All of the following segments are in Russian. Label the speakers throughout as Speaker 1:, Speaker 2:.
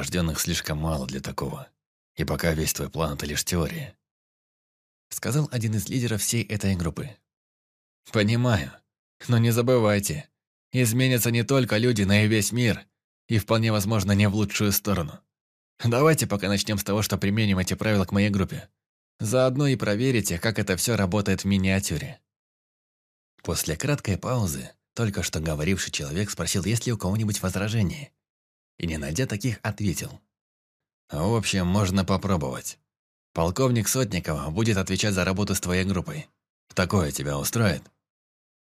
Speaker 1: рожденных слишком мало для такого. И пока весь твой план – это лишь теория. Сказал один из лидеров всей этой группы. Понимаю. Но не забывайте, изменятся не только люди, но и весь мир. И вполне возможно не в лучшую сторону. Давайте пока начнем с того, что применим эти правила к моей группе. Заодно и проверите, как это все работает в миниатюре. После краткой паузы, только что говоривший человек спросил, есть ли у кого-нибудь возражения. И не найдя таких, ответил. В общем, можно попробовать. Полковник Сотникова будет отвечать за работу с твоей группой. Такое тебя устроит?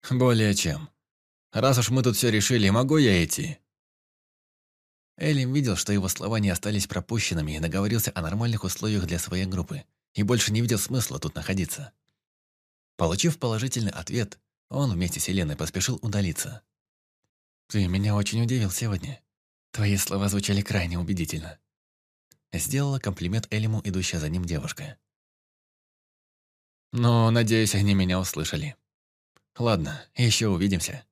Speaker 1: Более чем. Раз уж мы тут все решили, могу я идти? Элим видел, что его слова не остались пропущенными и договорился о нормальных условиях для своей группы, и больше не видел смысла тут находиться. Получив положительный ответ, он вместе с Еленой поспешил удалиться. «Ты меня очень удивил сегодня. Твои слова звучали крайне убедительно». Сделала комплимент Элиму, идущая за ним девушка. «Но, надеюсь, они меня услышали. Ладно, еще увидимся».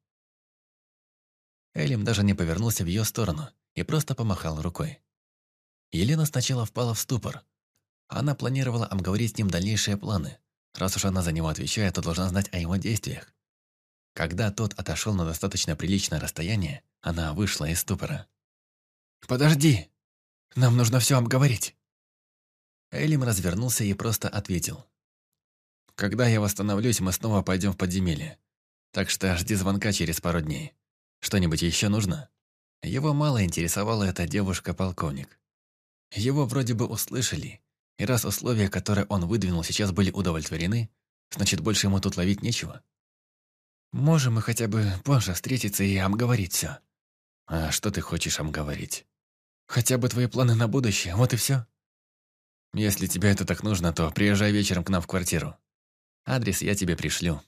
Speaker 1: Элим даже не повернулся в ее сторону и просто помахал рукой. Елена сначала впала в ступор. Она планировала обговорить с ним дальнейшие планы. Раз уж она за него отвечает, то должна знать о его действиях. Когда тот отошел на достаточно приличное расстояние, она вышла из ступора. «Подожди! Нам нужно все обговорить!» Элим развернулся и просто ответил. «Когда я восстановлюсь, мы снова пойдем в подземелье. Так что жди звонка через пару дней. Что-нибудь еще нужно?» Его мало интересовала эта девушка-полковник. Его вроде бы услышали, и раз условия, которые он выдвинул, сейчас были удовлетворены, значит, больше ему тут ловить нечего. Можем мы хотя бы позже встретиться и обговорить все. А что ты хочешь обговорить? Хотя бы твои планы на будущее, вот и все. Если тебе это так нужно, то приезжай вечером к нам в квартиру. Адрес я тебе пришлю.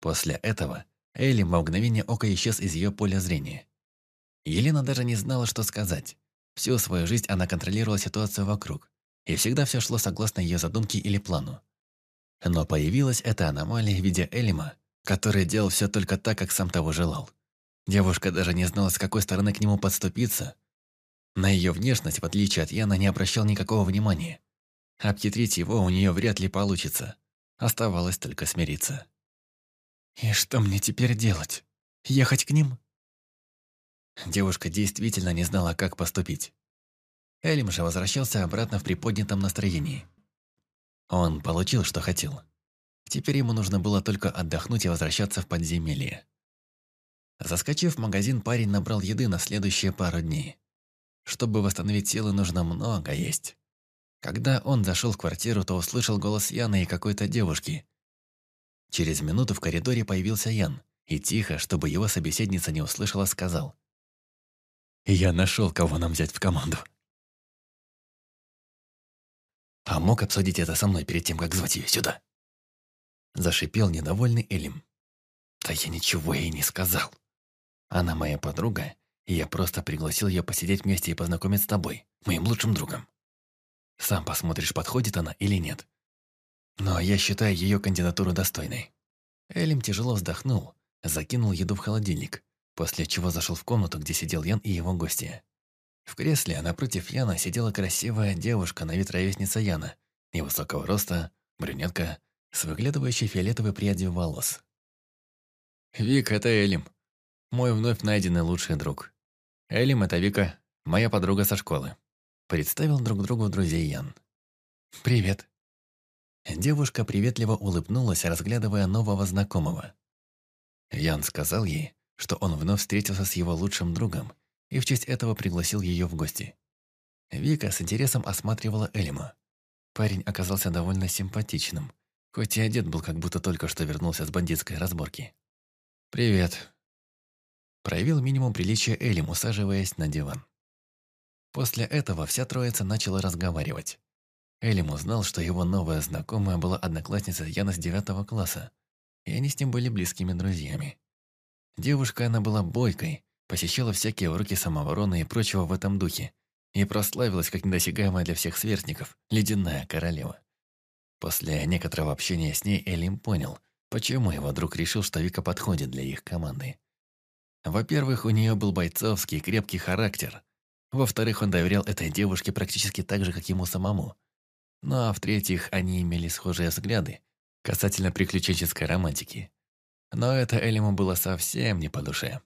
Speaker 1: После этого Элли в мгновение ока исчез из ее поля зрения. Елена даже не знала, что сказать. Всю свою жизнь она контролировала ситуацию вокруг, и всегда все шло согласно ее задумке или плану. Но появилась эта аномалия в виде Элима, который делал все только так, как сам того желал. Девушка даже не знала, с какой стороны к нему подступиться. На ее внешность, в отличие от Яна, не обращал никакого внимания. Обхитрить его у нее вряд ли получится. Оставалось только смириться. «И что мне теперь делать? Ехать к ним?» Девушка действительно не знала, как поступить. Элим же возвращался обратно в приподнятом настроении. Он получил, что хотел. Теперь ему нужно было только отдохнуть и возвращаться в подземелье. Заскочив в магазин, парень набрал еды на следующие пару дней. Чтобы восстановить силы, нужно много есть. Когда он зашел в квартиру, то услышал голос Яны и какой-то девушки. Через минуту в коридоре появился Ян и тихо, чтобы его собеседница не услышала, сказал. «Я нашел, кого нам взять в команду». «А мог обсудить это со мной перед тем, как звать ее сюда?» Зашипел недовольный Элим. «Да я ничего ей не сказал. Она моя подруга, я просто пригласил ее посидеть вместе и познакомить с тобой, моим лучшим другом. Сам посмотришь, подходит она или нет. Но я считаю ее кандидатуру достойной». Элим тяжело вздохнул, закинул еду в холодильник, после чего зашел в комнату, где сидел Ян и его гости. В кресле напротив Яна сидела красивая девушка на вид ровесница Яна, невысокого роста, брюнетка, с выглядывающей фиолетовой прядью волос. «Вик, это Элим. Мой вновь найденный лучший друг. Элим – это Вика, моя подруга со школы». Представил друг другу друзей Ян. «Привет». Девушка приветливо улыбнулась, разглядывая нового знакомого. Ян сказал ей, что он вновь встретился с его лучшим другом и в честь этого пригласил ее в гости. Вика с интересом осматривала Элима. Парень оказался довольно симпатичным, хоть и одет был, как будто только что вернулся с бандитской разборки. «Привет», – проявил минимум приличия Элим, усаживаясь на диван. После этого вся троица начала разговаривать. Элим узнал, что его новая знакомая была одноклассница Яна с девятого класса, и они с ним были близкими друзьями. Девушка она была бойкой, посещала всякие уроки самообороны и прочего в этом духе, и прославилась как недосягаемая для всех сверстников, ледяная королева. После некоторого общения с ней Элим понял, почему его друг решил, что Вика подходит для их команды. Во-первых, у нее был бойцовский крепкий характер. Во-вторых, он доверял этой девушке практически так же, как ему самому. Ну а в-третьих, они имели схожие взгляды касательно приключенческой романтики. Но это Элиму было совсем не по душе.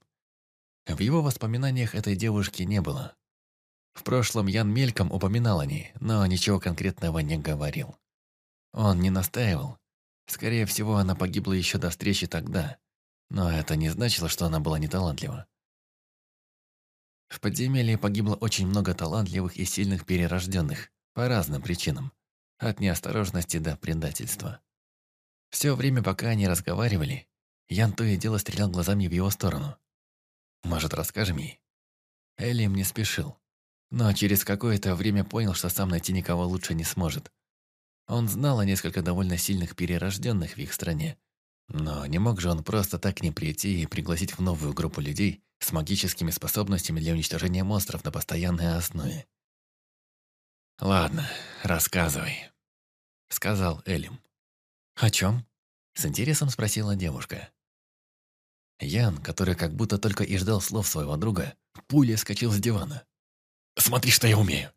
Speaker 1: В его воспоминаниях этой девушки не было. В прошлом Ян мельком упоминал о ней, но ничего конкретного не говорил. Он не настаивал. Скорее всего, она погибла еще до встречи тогда. Но это не значило, что она была неталантлива. В подземелье погибло очень много талантливых и сильных перерожденных, по разным причинам. От неосторожности до предательства. Все время, пока они разговаривали, Ян то и дело стрелял глазами в его сторону. «Может, расскажем ей?» Элим не спешил, но через какое-то время понял, что сам найти никого лучше не сможет. Он знал о несколько довольно сильных перерожденных в их стране, но не мог же он просто так не прийти и пригласить в новую группу людей с магическими способностями для уничтожения монстров на постоянной основе. «Ладно, рассказывай», — сказал Элим. «О чем?» — с интересом спросила девушка. Ян, который как будто только и ждал слов своего друга, пулей скачал с дивана. «Смотри, что я умею!»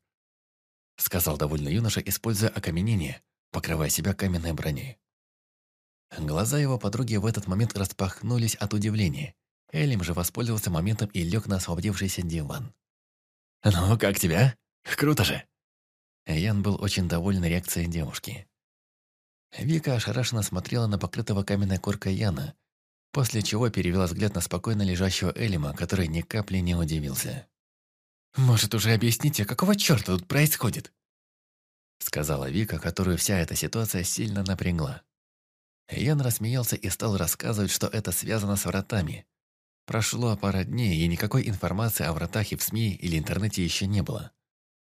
Speaker 1: Сказал довольный юноша, используя окаменение, покрывая себя каменной броней. Глаза его подруги в этот момент распахнулись от удивления. Элим же воспользовался моментом и лег на освободившийся диван. «Ну, как тебя? Круто же!» Ян был очень доволен реакцией девушки. Вика ошарашенно смотрела на покрытого каменной коркой Яна, после чего перевела взгляд на спокойно лежащего Элима, который ни капли не удивился. «Может, уже объясните, какого черта тут происходит?» Сказала Вика, которую вся эта ситуация сильно напрягла. Ян рассмеялся и стал рассказывать, что это связано с вратами. Прошло пара дней, и никакой информации о вратах и в СМИ или интернете еще не было.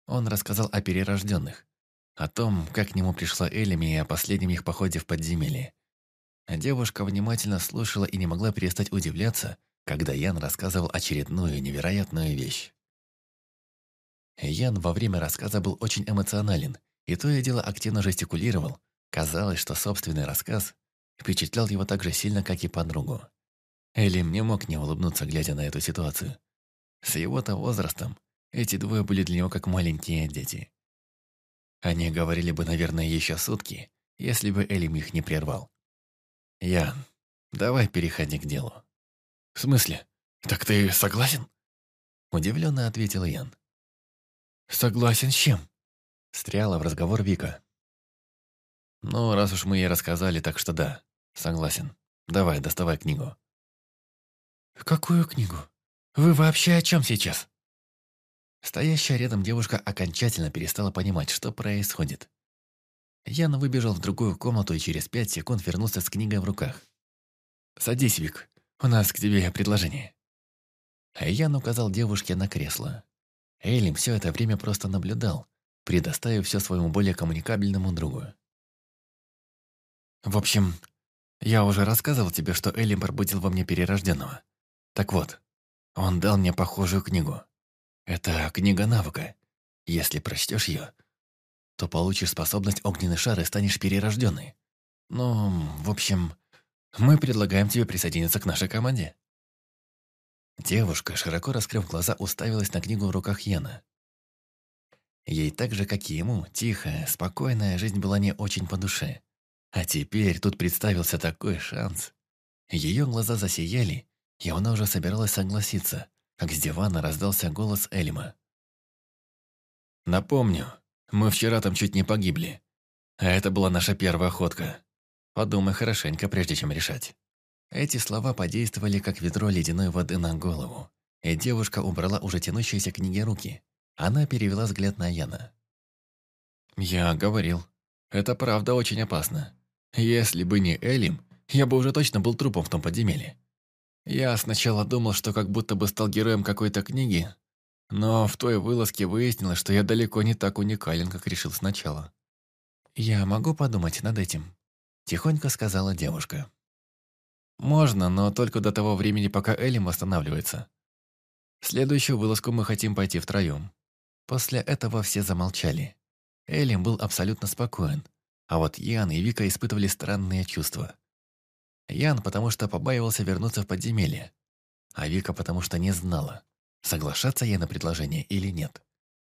Speaker 1: Он рассказал о перерожденных, о том, как к нему пришла Элеми и о последнем их походе в подземелье. Девушка внимательно слушала и не могла перестать удивляться, когда Ян рассказывал очередную невероятную вещь. Ян во время рассказа был очень эмоционален, и то и дело активно жестикулировал. Казалось, что собственный рассказ впечатлял его так же сильно, как и подругу. Элим не мог не улыбнуться, глядя на эту ситуацию. С его-то возрастом эти двое были для него как маленькие дети. Они говорили бы, наверное, еще сутки, если бы Элим их не прервал. «Ян, давай переходи к делу». «В смысле? Так ты согласен?» Удивленно ответил Ян. «Согласен с чем?» Стряла в разговор Вика. «Ну, раз уж мы ей рассказали, так что да, согласен. Давай, доставай книгу». «Какую книгу? Вы вообще о чем сейчас?» Стоящая рядом девушка окончательно перестала понимать, что происходит. Ян выбежал в другую комнату и через пять секунд вернулся с книгой в руках. «Садись, Вик, у нас к тебе предложение». Ян указал девушке на кресло. Эйлим все это время просто наблюдал, предоставив все своему более коммуникабельному другу. В общем, я уже рассказывал тебе, что Элим пробудил во мне перерожденного. Так вот, он дал мне похожую книгу. Это книга навыка. Если прочтешь ее, то получишь способность огненный шар и станешь перерожденной. Ну, в общем, мы предлагаем тебе присоединиться к нашей команде. Девушка, широко раскрыв глаза, уставилась на книгу в руках Яна. Ей так же, как и ему, тихая, спокойная жизнь была не очень по душе. А теперь тут представился такой шанс. Ее глаза засияли, и она уже собиралась согласиться, как с дивана раздался голос Эльма. «Напомню, мы вчера там чуть не погибли. А это была наша первая охотка. Подумай хорошенько, прежде чем решать». Эти слова подействовали, как ведро ледяной воды на голову, и девушка убрала уже тянущиеся книги руки. Она перевела взгляд на Яна. «Я говорил, это правда очень опасно. Если бы не Элим, я бы уже точно был трупом в том подземелье. Я сначала думал, что как будто бы стал героем какой-то книги, но в той вылазке выяснилось, что я далеко не так уникален, как решил сначала. «Я могу подумать над этим», – тихонько сказала девушка. «Можно, но только до того времени, пока Элим восстанавливается. Следующую вылазку мы хотим пойти втроем». После этого все замолчали. Элим был абсолютно спокоен, а вот Ян и Вика испытывали странные чувства. Ян, потому что побаивался вернуться в подземелье, а Вика, потому что не знала, соглашаться ей на предложение или нет.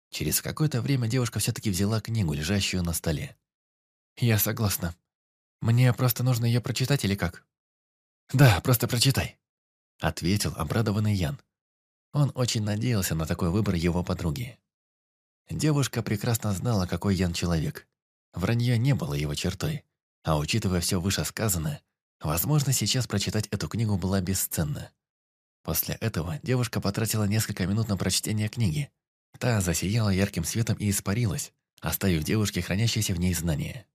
Speaker 1: Через какое-то время девушка все-таки взяла книгу, лежащую на столе.
Speaker 2: «Я согласна. Мне просто нужно ее прочитать или как?»
Speaker 1: «Да, просто прочитай», — ответил обрадованный Ян. Он очень надеялся на такой выбор его подруги. Девушка прекрасно знала, какой Ян человек. Вранье не было его чертой, а учитывая все вышесказанное, возможно, сейчас прочитать эту книгу была бесценна. После этого девушка потратила несколько минут на прочтение книги. Та засияла ярким светом и испарилась, оставив девушке хранящееся в ней знание.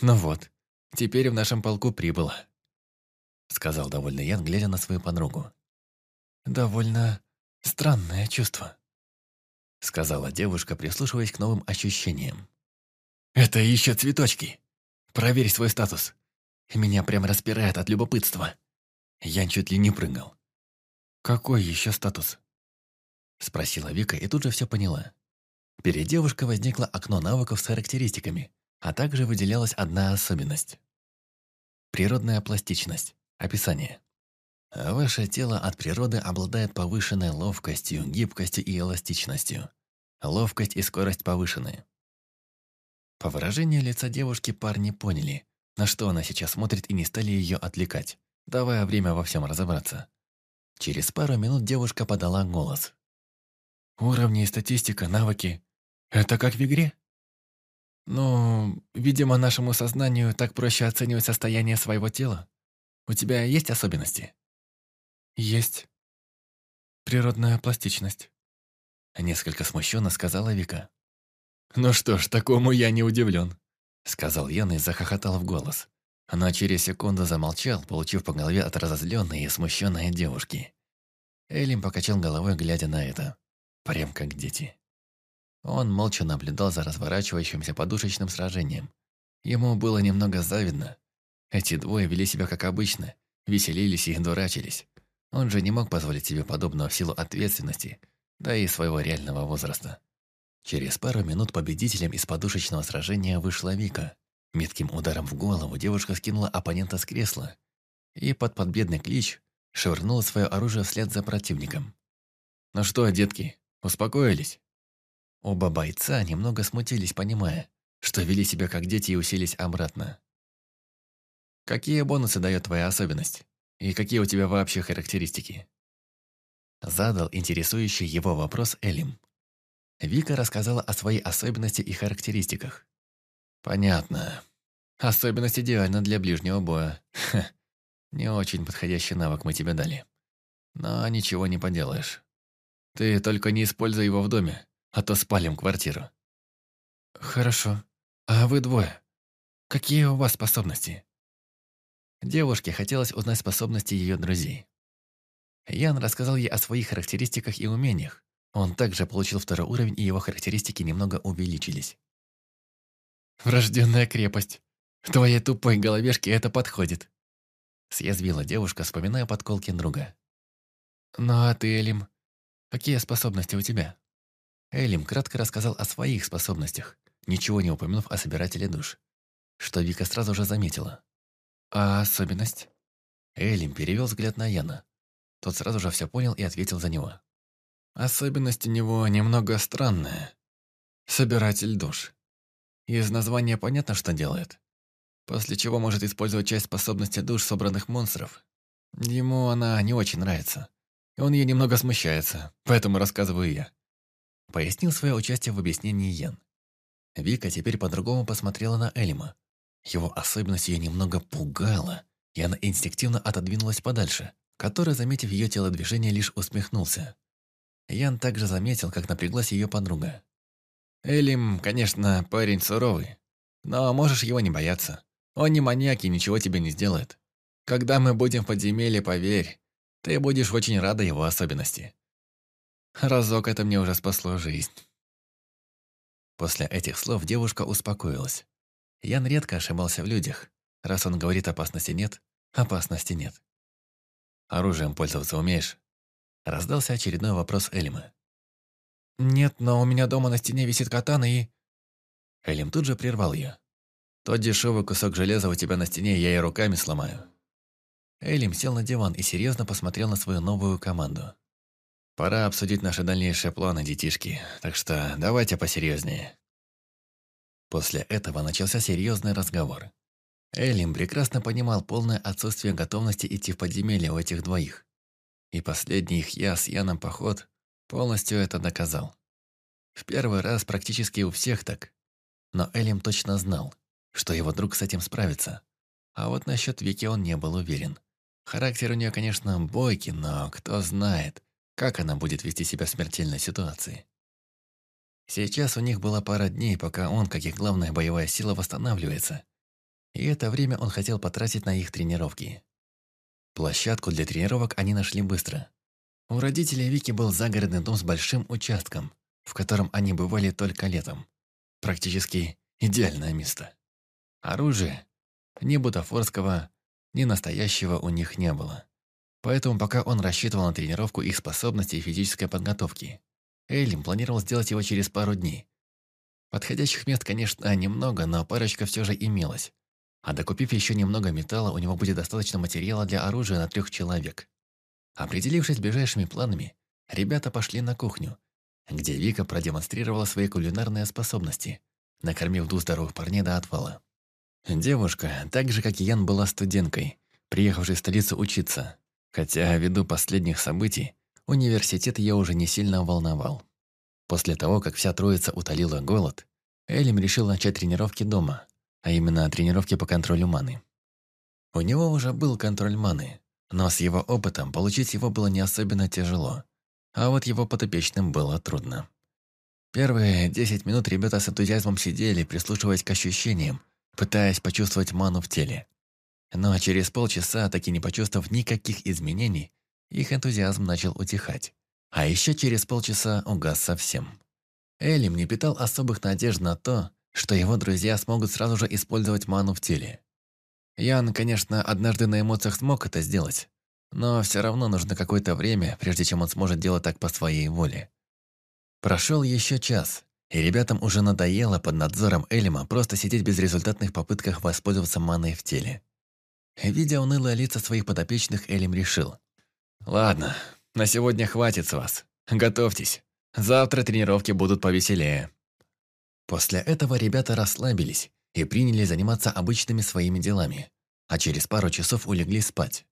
Speaker 1: «Ну вот, теперь в нашем полку прибыло», — сказал довольный Ян, глядя на свою подругу.
Speaker 2: «Довольно странное чувство», —
Speaker 1: сказала девушка, прислушиваясь к новым ощущениям.
Speaker 2: «Это еще цветочки. Проверь свой статус. Меня прям распирает от любопытства». Ян чуть ли не прыгал. «Какой еще статус?»
Speaker 1: Спросила Вика и тут же все поняла. Перед девушкой возникло окно навыков с характеристиками, а также выделялась одна особенность. Природная пластичность. Описание. Ваше тело от природы обладает повышенной ловкостью, гибкостью и эластичностью. Ловкость и скорость повышены. По выражению лица девушки парни поняли, на что она сейчас смотрит и не стали ее отвлекать, давая время во всем разобраться. Через пару минут девушка подала голос.
Speaker 2: «Уровни статистика, навыки. Это как в игре?» «Ну, видимо, нашему сознанию так проще оценивать состояние своего тела. У тебя есть особенности?» «Есть. Природная пластичность», — несколько смущенно сказала Вика.
Speaker 1: «Ну что ж, такому я не удивлен», — сказал Ян и захохотал в голос. Но через секунду замолчал, получив по голове от разозленной и смущенной девушки. Элим покачал головой, глядя на это. Прям как дети. Он молча наблюдал за разворачивающимся подушечным сражением. Ему было немного завидно. Эти двое вели себя как обычно, веселились и дурачились. Он же не мог позволить себе подобного в силу ответственности, да и своего реального возраста. Через пару минут победителем из подушечного сражения вышла Вика. Метким ударом в голову девушка скинула оппонента с кресла и под подбедный клич швырнула свое оружие вслед за противником. «Ну что, детки, успокоились?» Оба бойца немного смутились, понимая, что вели себя как дети и уселись обратно. «Какие бонусы дает твоя особенность? И какие у тебя вообще характеристики?» Задал интересующий его вопрос Элим. Вика рассказала о своей особенности и характеристиках. Понятно. Особенность идеальна для ближнего боя. Ха, не очень подходящий навык мы тебе дали. Но ничего не поделаешь. Ты только не используй его в доме, а то спалим квартиру.
Speaker 2: Хорошо. А вы двое? Какие у вас способности?
Speaker 1: Девушке хотелось узнать способности ее друзей. Ян рассказал ей о своих характеристиках и умениях. Он также получил второй уровень, и его характеристики немного увеличились.
Speaker 2: «Врожденная крепость. Твоей тупой головешке это подходит»,
Speaker 1: съязвила девушка, вспоминая подколки друга.
Speaker 2: «Ну а ты, Элим, какие способности у тебя?»
Speaker 1: Элим кратко рассказал о своих способностях, ничего не упомянув о собирателе душ, что Вика сразу же заметила.
Speaker 2: «А особенность?»
Speaker 1: Элим перевел взгляд на Яна. Тот сразу же все понял и ответил за него.
Speaker 2: «Особенность у него немного странная. Собиратель душ. Из названия понятно, что делает. После чего может использовать часть способности душ собранных монстров. Ему она не очень нравится. И он ей немного смущается, поэтому рассказываю я.
Speaker 1: Пояснил свое участие в объяснении Ян. Вика теперь по-другому посмотрела на Эльма. Его особенность ее немного пугала, и она инстинктивно отодвинулась подальше, который, заметив ее телодвижение, лишь усмехнулся. Ян также заметил, как напряглась ее подруга.
Speaker 2: Элим, конечно, парень суровый, но можешь его не бояться. Он не маньяк и ничего тебе не сделает. Когда мы будем в подземелье, поверь, ты будешь очень рада его особенности. Разок это мне уже спасло жизнь.
Speaker 1: После этих слов девушка успокоилась. Ян редко ошибался в людях. Раз он говорит опасности нет, опасности нет. «Оружием пользоваться умеешь?» Раздался очередной вопрос Элима.
Speaker 2: «Нет, но у меня дома на стене висит катана и...»
Speaker 1: Элим тут же прервал ее. «Тот дешевый кусок железа у тебя на стене я и руками сломаю». Элим сел на диван и серьезно посмотрел на свою новую команду. Пора обсудить наши дальнейшие планы, детишки, так что давайте посерьезнее. После этого начался серьезный разговор. Элим прекрасно понимал полное отсутствие готовности идти в подземелье у этих двоих. И последний их я с Яном поход полностью это доказал. В первый раз практически у всех так. Но Элим точно знал, что его друг с этим справится. А вот насчет Вики он не был уверен. Характер у нее, конечно, бойкий, но кто знает, как она будет вести себя в смертельной ситуации. Сейчас у них была пара дней, пока он, как их главная боевая сила, восстанавливается. И это время он хотел потратить на их тренировки. Площадку для тренировок они нашли быстро. У родителей Вики был загородный дом с большим участком, в котором они бывали только летом. Практически идеальное место. Оружия, ни бутафорского, ни настоящего у них не было. Поэтому пока он рассчитывал на тренировку их способностей и физической подготовки, Эйлим планировал сделать его через пару дней. Подходящих мест, конечно, немного, но парочка все же имелась. А докупив еще немного металла, у него будет достаточно материала для оружия на трех человек. Определившись с ближайшими планами, ребята пошли на кухню, где Вика продемонстрировала свои кулинарные способности, накормив двух здоровых парней до отвала. Девушка, так же как и Ян, была студенткой, приехавшей в столицу учиться, хотя ввиду последних событий университет ее уже не сильно волновал. После того, как вся троица утолила голод, Элим решил начать тренировки дома, а именно тренировки по контролю маны. У него уже был контроль маны, но с его опытом получить его было не особенно тяжело, а вот его подопечным было трудно. Первые 10 минут ребята с энтузиазмом сидели, прислушиваясь к ощущениям, пытаясь почувствовать ману в теле. Но через полчаса, так и не почувствовав никаких изменений, их энтузиазм начал утихать. А еще через полчаса угас совсем. Элим не питал особых надежд на то, что его друзья смогут сразу же использовать ману в теле. Ян, конечно, однажды на эмоциях смог это сделать, но все равно нужно какое-то время, прежде чем он сможет делать так по своей воле. Прошел еще час, и ребятам уже надоело под надзором Элима просто сидеть в безрезультатных попытках воспользоваться маной в теле. Видя унылые лица своих подопечных, Элим решил. «Ладно, на сегодня хватит с вас. Готовьтесь. Завтра тренировки будут повеселее». После этого ребята расслабились и приняли заниматься обычными своими делами, а через пару часов улегли спать.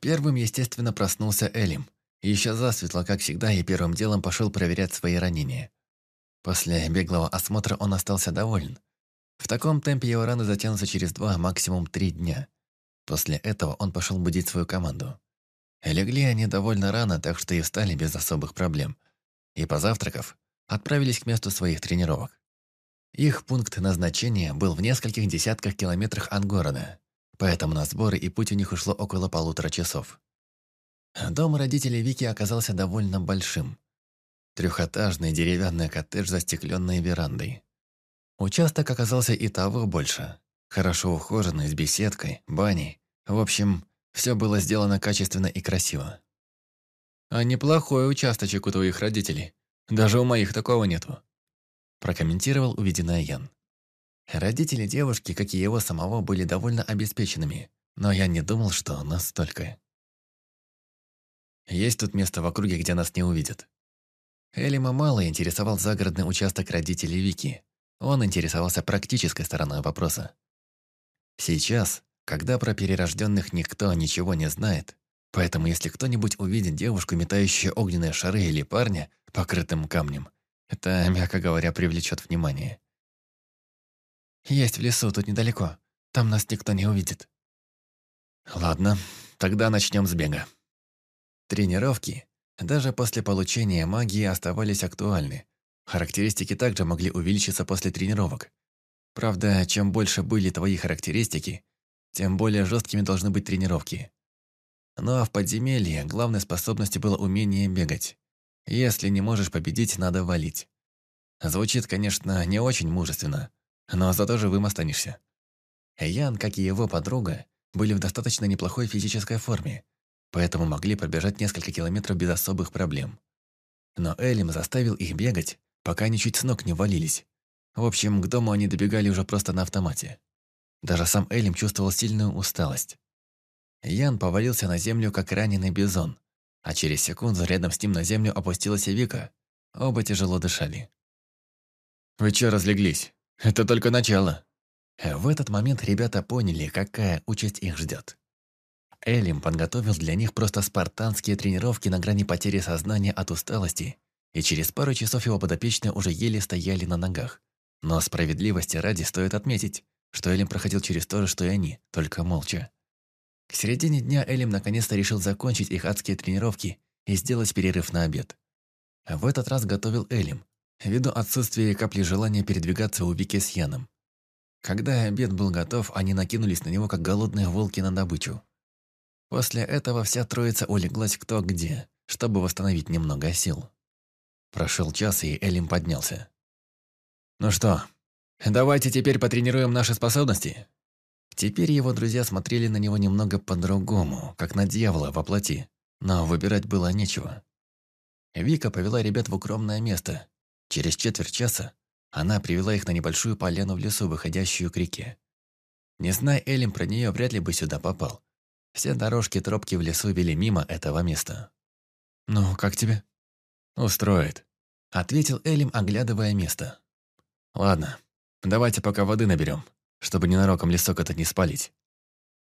Speaker 1: Первым, естественно, проснулся Элим. Еще засветло, как всегда, и первым делом пошел проверять свои ранения. После беглого осмотра он остался доволен. В таком темпе его раны затянутся через два, максимум три дня. После этого он пошел будить свою команду. Легли они довольно рано, так что и встали без особых проблем. И позавтракав, отправились к месту своих тренировок. Их пункт назначения был в нескольких десятках километрах от города, поэтому на сборы и путь у них ушло около полутора часов. Дом родителей Вики оказался довольно большим. Трехэтажный деревянный коттедж с застекленной верандой. Участок оказался и того больше. Хорошо ухоженный, с беседкой, баней. В общем, все было сделано качественно и красиво. «А неплохой участочек у твоих родителей. Даже у моих такого нету», прокомментировал увиденное Ян. Родители девушки, как и его самого, были довольно обеспеченными, но я не думал, что настолько. Есть тут место в округе, где нас не увидят. Элима мало интересовал загородный участок родителей Вики. Он интересовался практической стороной вопроса. Сейчас, когда про перерожденных никто ничего не знает, поэтому если кто-нибудь увидит девушку, метающую огненные шары или парня, покрытым камнем, это, мягко говоря, привлечет внимание. «Есть в лесу, тут недалеко. Там нас никто не увидит». «Ладно, тогда начнем с бега». Тренировки даже после получения магии оставались актуальны. Характеристики также могли увеличиться после тренировок. Правда, чем больше были твои характеристики, тем более жесткими должны быть тренировки. Ну а в подземелье главной способностью было умение бегать. Если не можешь победить, надо валить. Звучит, конечно, не очень мужественно, но зато живым останешься. Ян, как и его подруга, были в достаточно неплохой физической форме, поэтому могли пробежать несколько километров без особых проблем. Но Элим заставил их бегать, пока они чуть с ног не валились. В общем, к дому они добегали уже просто на автомате. Даже сам Элим чувствовал сильную усталость. Ян повалился на землю, как раненый бизон, а через секунду рядом с ним на землю опустилась Вика. Оба тяжело дышали.
Speaker 2: «Вы чё разлеглись? Это только начало!»
Speaker 1: В этот момент ребята поняли, какая участь их ждет. Элим подготовил для них просто спартанские тренировки на грани потери сознания от усталости, и через пару часов его подопечные уже еле стояли на ногах. Но справедливости ради стоит отметить, что Элим проходил через то же, что и они, только молча. К середине дня Элим наконец-то решил закончить их адские тренировки и сделать перерыв на обед. В этот раз готовил Элим, ввиду отсутствия капли желания передвигаться у Вики с Яном. Когда обед был готов, они накинулись на него, как голодные волки на добычу. После этого вся троица улеглась кто где, чтобы восстановить немного сил. Прошел час, и Элим поднялся. «Ну что, давайте теперь потренируем наши способности?» Теперь его друзья смотрели на него немного по-другому, как на дьявола во плоти, но выбирать было нечего. Вика повела ребят в укромное место. Через четверть часа она привела их на небольшую поляну в лесу, выходящую к реке. Не зная Элим про нее, вряд ли бы сюда попал. Все дорожки тропки в лесу вели мимо этого места.
Speaker 2: «Ну, как тебе?»
Speaker 1: «Устроит», — ответил Элим, оглядывая место. «Ладно, давайте пока воды наберем, чтобы ненароком лесок этот не спалить».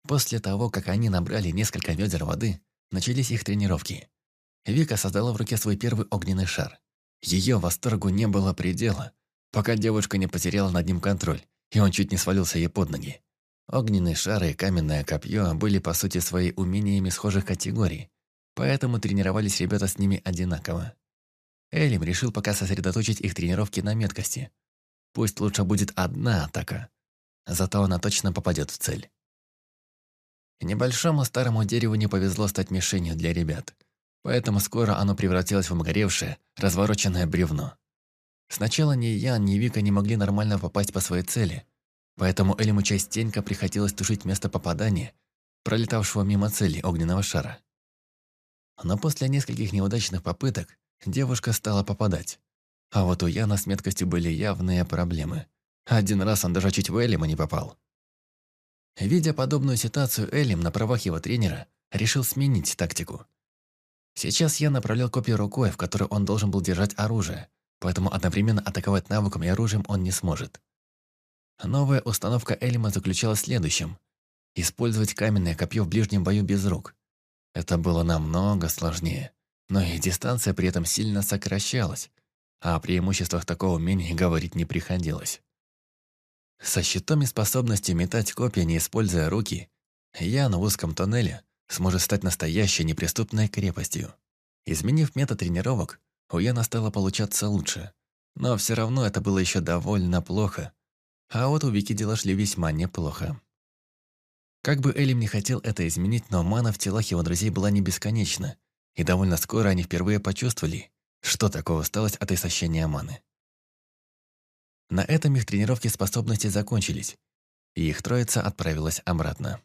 Speaker 1: После того, как они набрали несколько ведер воды, начались их тренировки. Вика создала в руке свой первый огненный шар. Ее восторгу не было предела, пока девушка не потеряла над ним контроль, и он чуть не свалился ей под ноги. Огненные шары и каменное копье были по сути своей умениями схожих категорий, поэтому тренировались ребята с ними одинаково. Элим решил пока сосредоточить их тренировки на меткости. Пусть лучше будет одна атака, зато она точно попадет в цель. Небольшому старому дереву не повезло стать мишенью для ребят, поэтому скоро оно превратилось в обгоревшее, развороченное бревно. Сначала ни Ян, ни Вика не могли нормально попасть по своей цели, поэтому Элиму частенько приходилось тушить место попадания, пролетавшего мимо цели огненного шара. Но после нескольких неудачных попыток девушка стала попадать. А вот у Яна с меткостью были явные проблемы. Один раз он даже чуть в Элима не попал. Видя подобную ситуацию, Элим на правах его тренера решил сменить тактику. Сейчас я направлял копию рукой, в которой он должен был держать оружие, поэтому одновременно атаковать навыком и оружием он не сможет. Новая установка Эльма заключалась в следующем. Использовать каменное копье в ближнем бою без рук. Это было намного сложнее, но и дистанция при этом сильно сокращалась, а о преимуществах такого умения говорить не приходилось. Со щитом и способностью метать копья, не используя руки, я на узком тоннеле сможет стать настоящей неприступной крепостью. Изменив метод тренировок, у Яна стало получаться лучше. Но все равно это было еще довольно плохо. А вот у Вики дела шли весьма неплохо. Как бы Элим не хотел это изменить, но мана в телах его друзей была не бесконечна, и довольно скоро они впервые почувствовали, что такое усталость от истощения маны. На этом их тренировки способности закончились, и их троица отправилась обратно.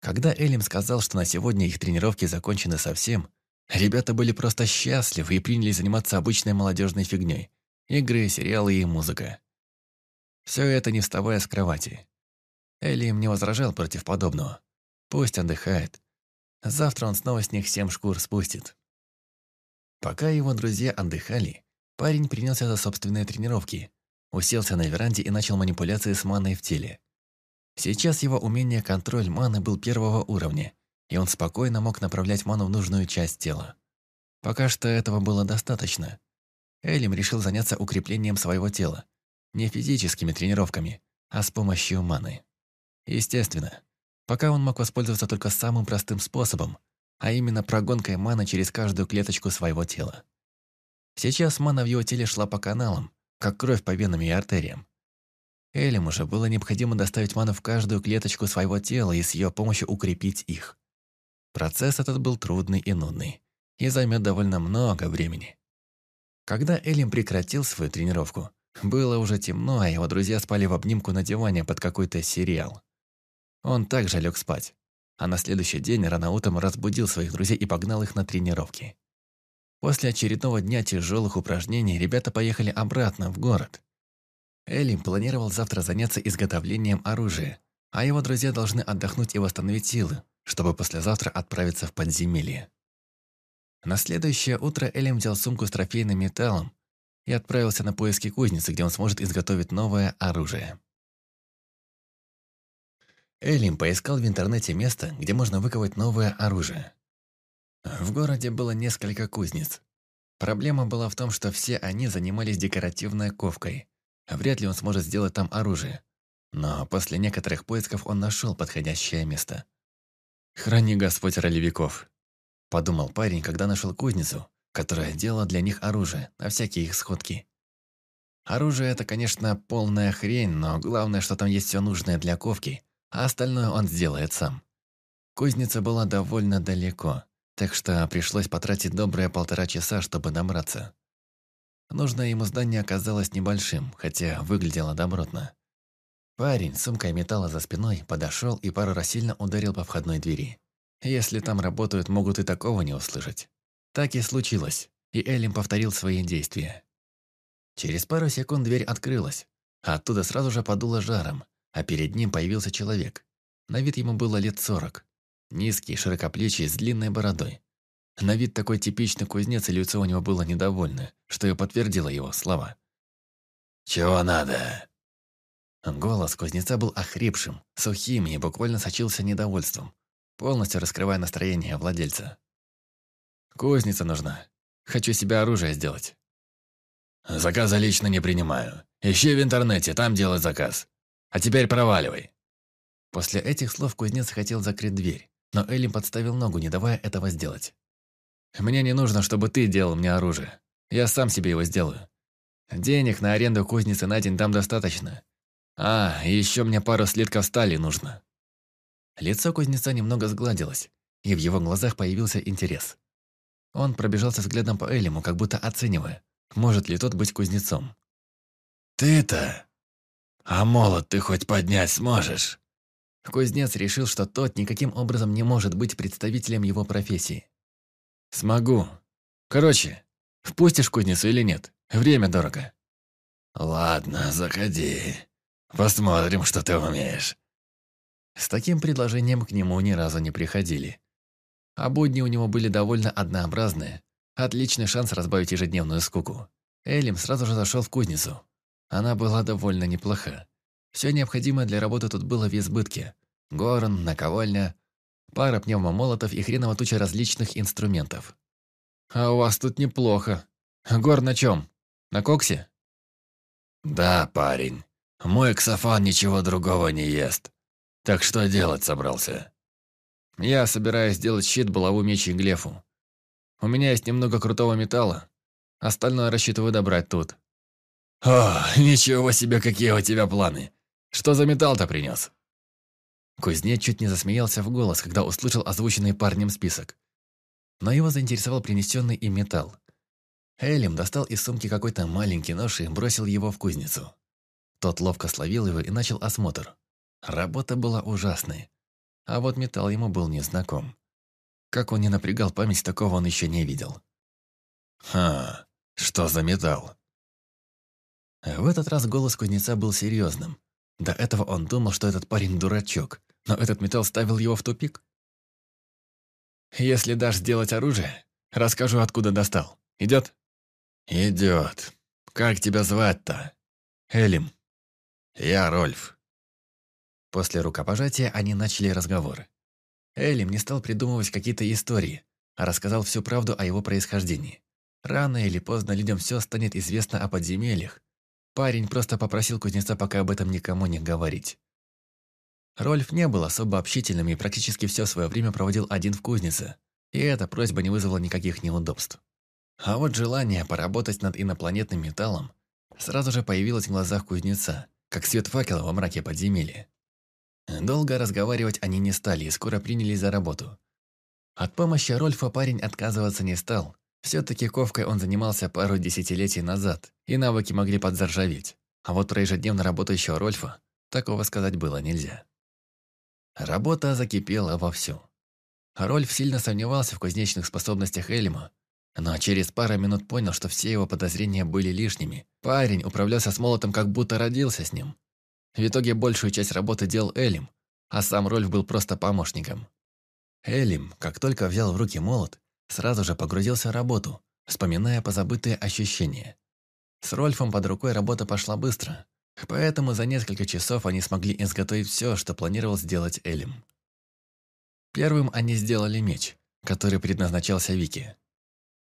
Speaker 1: Когда Элим сказал, что на сегодня их тренировки закончены совсем, Ребята были просто счастливы и принялись заниматься обычной молодежной фигней. Игры, сериалы и музыка. Все это не вставая с кровати. Элли им не возражал против подобного. Пусть отдыхает. Завтра он снова с них семь шкур спустит. Пока его друзья отдыхали, парень принялся за собственные тренировки, уселся на веранде и начал манипуляции с маной в теле. Сейчас его умение контроль маны был первого уровня, и он спокойно мог направлять ману в нужную часть тела. Пока что этого было достаточно. Элим решил заняться укреплением своего тела. Не физическими тренировками, а с помощью маны. Естественно, пока он мог воспользоваться только самым простым способом, а именно прогонкой маны через каждую клеточку своего тела. Сейчас мана в его теле шла по каналам, как кровь по венам и артериям. Элиму же было необходимо доставить ману в каждую клеточку своего тела и с ее помощью укрепить их. Процесс этот был трудный и нудный, и займет довольно много времени. Когда Элим прекратил свою тренировку, было уже темно, а его друзья спали в обнимку на диване под какой-то сериал. Он также лег спать, а на следующий день рано утром разбудил своих друзей и погнал их на тренировки. После очередного дня тяжелых упражнений ребята поехали обратно в город. Элим планировал завтра заняться изготовлением оружия, а его друзья должны отдохнуть и восстановить силы, чтобы послезавтра отправиться в подземелье. На следующее утро Элим взял сумку с трофейным металлом и отправился на поиски кузницы, где он сможет изготовить новое оружие. Элим поискал в интернете место, где можно выковать новое оружие. В городе было несколько кузнец. Проблема была в том, что все они занимались декоративной ковкой. Вряд ли он сможет сделать там оружие. Но после некоторых поисков он нашел подходящее место. «Храни Господь ролевиков», – подумал парень, когда нашел кузницу, которая делала для них оружие на всякие их сходки. Оружие – это, конечно, полная хрень, но главное, что там есть все нужное для ковки, а остальное он сделает сам. Кузница была довольно далеко, так что пришлось потратить добрые полтора часа, чтобы добраться. Нужное ему здание оказалось небольшим, хотя выглядело добротно. Парень с сумкой металла за спиной подошел и пару раз сильно ударил по входной двери. Если там работают, могут и такого не услышать. Так и случилось, и Элим повторил свои действия. Через пару секунд дверь открылась, а оттуда сразу же подуло жаром, а перед ним появился человек. На вид ему было лет сорок. Низкий, широкоплечий, с длинной бородой. На вид такой типичный кузнец, и лицо у него было недовольное, что и подтвердило его слова.
Speaker 3: «Чего надо?»
Speaker 1: Голос кузнеца был охрипшим, сухим и буквально сочился недовольством, полностью раскрывая настроение владельца. «Кузница нужна. Хочу себе оружие сделать».
Speaker 3: «Заказа лично не принимаю. Ищи в интернете, там делай заказ. А теперь проваливай».
Speaker 1: После этих слов кузнец хотел закрыть дверь, но Элим подставил ногу, не давая этого сделать. «Мне не нужно, чтобы ты делал мне оружие. Я сам себе его сделаю. Денег на аренду кузницы на день там достаточно. А, еще мне пару слитков стали нужно». Лицо кузнеца немного сгладилось, и в его глазах появился интерес. Он пробежался взглядом по Элиму, как будто оценивая, может ли тот быть кузнецом.
Speaker 3: «Ты-то? А молот ты хоть поднять сможешь?»
Speaker 1: Кузнец решил, что тот никаким образом не может быть представителем его профессии. «Смогу. Короче, впустишь кузницу или нет? Время дорого».
Speaker 3: «Ладно, заходи. Посмотрим, что ты умеешь».
Speaker 1: С таким предложением к нему ни разу не приходили. А будни у него были довольно однообразные. Отличный шанс разбавить ежедневную скуку. Элим сразу же зашел в кузницу. Она была довольно неплоха. Все необходимое для работы тут было в избытке. Горн, наковальня, пара пневмомолотов и хреново туча различных инструментов. «А у вас тут неплохо. Гор на чем? На коксе?»
Speaker 3: «Да, парень. Мой ксофан ничего другого не ест. Так что делать собрался?»
Speaker 1: «Я собираюсь сделать щит, булаву, меч и глефу. У меня есть немного крутого металла. Остальное рассчитываю добрать тут».
Speaker 3: «О, ничего себе, какие у тебя планы! Что за металл-то принес?»
Speaker 1: Кузнец чуть не засмеялся в голос, когда услышал озвученный парнем список. Но его заинтересовал принесенный им металл. Элим достал из сумки какой-то маленький нож и бросил его в кузницу. Тот ловко словил его и начал осмотр. Работа была ужасной. А вот металл ему был незнаком. Как он не напрягал память, такого он еще не видел.
Speaker 3: «Ха, что за металл?»
Speaker 1: В этот раз голос кузнеца был серьезным. До этого он думал, что этот парень дурачок, но этот металл ставил его в тупик. «Если дашь сделать оружие, расскажу, откуда достал. Идет?»
Speaker 3: «Идет. Как тебя звать-то?»
Speaker 1: «Элим».
Speaker 3: «Я Рольф».
Speaker 1: После рукопожатия они начали разговор. Элим не стал придумывать какие-то истории, а рассказал всю правду о его происхождении. Рано или поздно людям все станет известно о подземельях. Парень просто попросил кузнеца пока об этом никому не говорить. Рольф не был особо общительным и практически все свое время проводил один в кузнице, и эта просьба не вызвала никаких неудобств. А вот желание поработать над инопланетным металлом сразу же появилось в глазах кузнеца, как свет факела во мраке подземелья. Долго разговаривать они не стали и скоро принялись за работу. От помощи Рольфа парень отказываться не стал. Все-таки ковкой он занимался пару десятилетий назад, и навыки могли подзаржаветь. А вот про ежедневно работающего Рольфа такого сказать было нельзя. Работа закипела вовсю. Рольф сильно сомневался в кузнечных способностях Эльма, но через пару минут понял, что все его подозрения были лишними. Парень управлялся с молотом, как будто родился с ним. В итоге большую часть работы делал Элим, а сам Рольф был просто помощником. Элим, как только взял в руки молот, сразу же погрузился в работу, вспоминая позабытые ощущения. С Рольфом под рукой работа пошла быстро, поэтому за несколько часов они смогли изготовить все, что планировал сделать Элим. Первым они сделали меч, который предназначался Вике.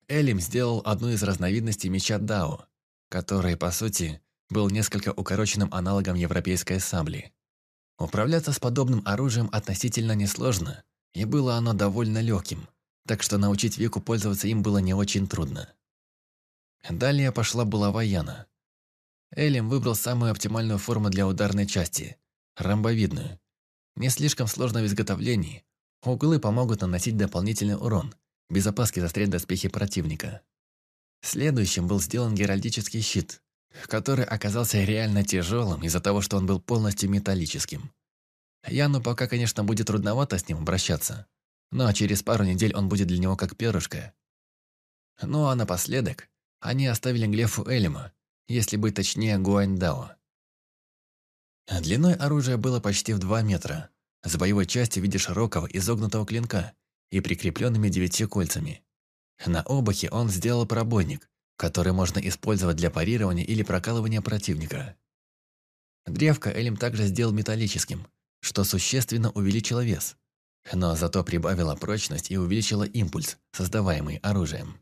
Speaker 1: Элим сделал одну из разновидностей меча Дао, который, по сути, был несколько укороченным аналогом европейской сабли. Управляться с подобным оружием относительно несложно, и было оно довольно легким, так что научить Вику пользоваться им было не очень трудно. Далее пошла булава Яна. Элим выбрал самую оптимальную форму для ударной части – ромбовидную. Не слишком сложно в изготовлении, углы помогут наносить дополнительный урон, без опаски застрять доспехи противника. Следующим был сделан геральдический щит, который оказался реально тяжелым из-за того, что он был полностью металлическим. Яну пока, конечно, будет трудновато с ним обращаться, но через пару недель он будет для него как перышко. Ну а напоследок они оставили Глефу Элима, если быть точнее Гуаньдао. Длиной оружия было почти в 2 метра, с боевой частью в виде широкого изогнутого клинка и прикрепленными девятью кольцами. На обухе он сделал пробойник, который можно использовать для парирования или прокалывания противника. Древко Элим также сделал металлическим, что существенно увеличило вес, но зато прибавило прочность и увеличило импульс, создаваемый оружием.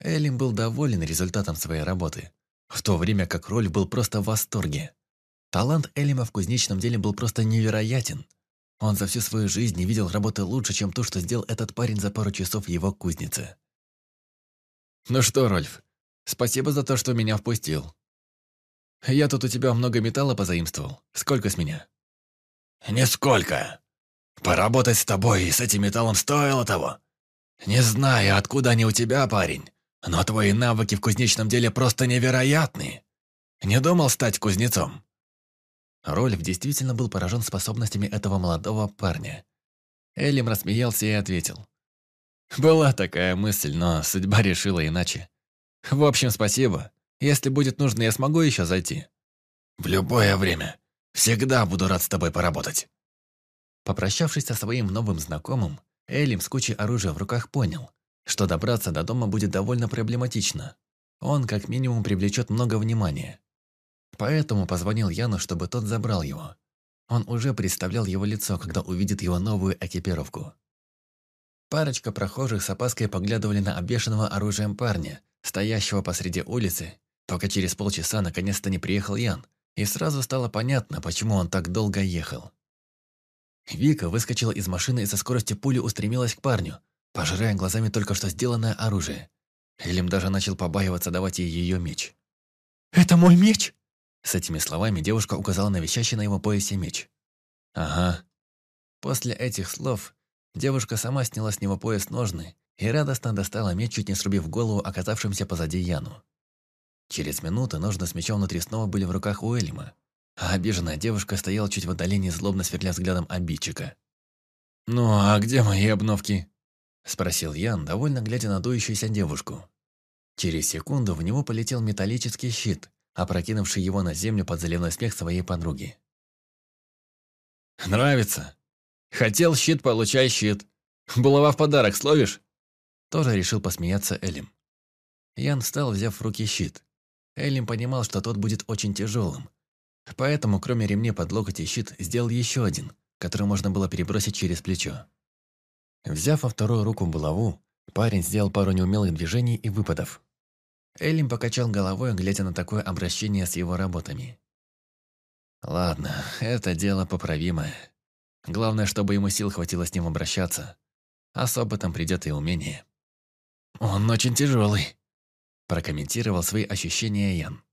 Speaker 1: Элим был доволен результатом своей работы, в то время как Роль был просто в восторге. Талант Элима в кузнечном деле был просто невероятен. Он за всю свою жизнь не видел работы лучше, чем то, что сделал этот парень за пару часов в его кузнице. «Ну что, Рольф, спасибо за то, что меня впустил. Я тут у тебя много металла позаимствовал. Сколько с меня?»
Speaker 3: «Нисколько. Поработать с тобой и с этим металлом стоило того. Не знаю, откуда они у тебя, парень, но твои навыки в кузнечном деле просто невероятны. Не думал стать кузнецом?»
Speaker 1: Рольф действительно был поражен способностями этого молодого парня. Элим рассмеялся и ответил. Была такая мысль, но судьба решила иначе. В общем, спасибо. Если будет нужно, я смогу еще зайти.
Speaker 3: В любое время. Всегда буду рад с тобой поработать.
Speaker 1: Попрощавшись со своим новым знакомым, Элим с кучей оружия в руках понял, что добраться до дома будет довольно проблематично. Он как минимум привлечет много внимания. Поэтому позвонил Яну, чтобы тот забрал его. Он уже представлял его лицо, когда увидит его новую экипировку. Парочка прохожих с опаской поглядывали на обвешанного оружием парня, стоящего посреди улицы. Только через полчаса наконец-то не приехал Ян, и сразу стало понятно, почему он так долго ехал. Вика выскочила из машины и со скоростью пули устремилась к парню, пожирая глазами только что сделанное оружие. Элим даже начал побаиваться давать ей ее меч.
Speaker 2: «Это мой меч?»
Speaker 1: С этими словами девушка указала на висящий на его поясе меч. «Ага». После этих слов Девушка сама сняла с него пояс ножны и радостно достала меч, чуть не срубив голову оказавшимся позади Яну. Через минуту ножны с мечом внутри снова были в руках у Элима, а обиженная девушка стояла чуть в отдалении, злобно сверля взглядом обидчика. «Ну, а где мои обновки?» – спросил Ян, довольно глядя на дующуюся девушку. Через секунду в него полетел металлический щит, опрокинувший его на землю под заливной смех своей подруги. «Нравится?» Хотел щит, получай щит. Булава в подарок, словишь?» Тоже решил посмеяться Элим. Ян встал, взяв в руки щит. Элим понимал, что тот будет очень тяжелым. Поэтому, кроме ремней под локоть и щит, сделал еще один, который можно было перебросить через плечо. Взяв во вторую руку булаву, парень сделал пару неумелых движений и выпадов. Элим покачал головой, глядя на такое обращение с его работами. «Ладно, это дело поправимое. Главное, чтобы ему сил хватило с ним обращаться. А с опытом придет и умение. «Он очень тяжелый», – прокомментировал свои ощущения Ян.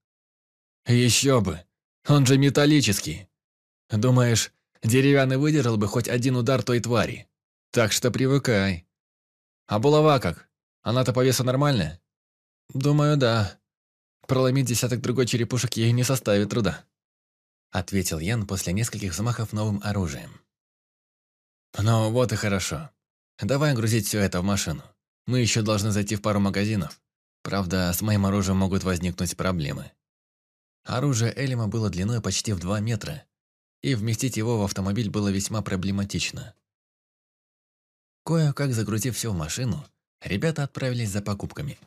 Speaker 1: «Еще бы! Он же металлический! Думаешь, деревянный выдержал бы хоть один удар той твари? Так что привыкай. А булава как? Она-то по весу нормальная?» «Думаю, да. Проломить десяток другой черепушек ей не составит труда», – ответил Ян после нескольких взмахов новым оружием. «Ну вот и хорошо. Давай грузить все это в машину. Мы еще должны зайти в пару магазинов. Правда, с моим оружием могут возникнуть проблемы». Оружие Элима было длиной почти в 2 метра, и вместить его в автомобиль было весьма проблематично. Кое-как загрузив все в машину, ребята отправились за покупками.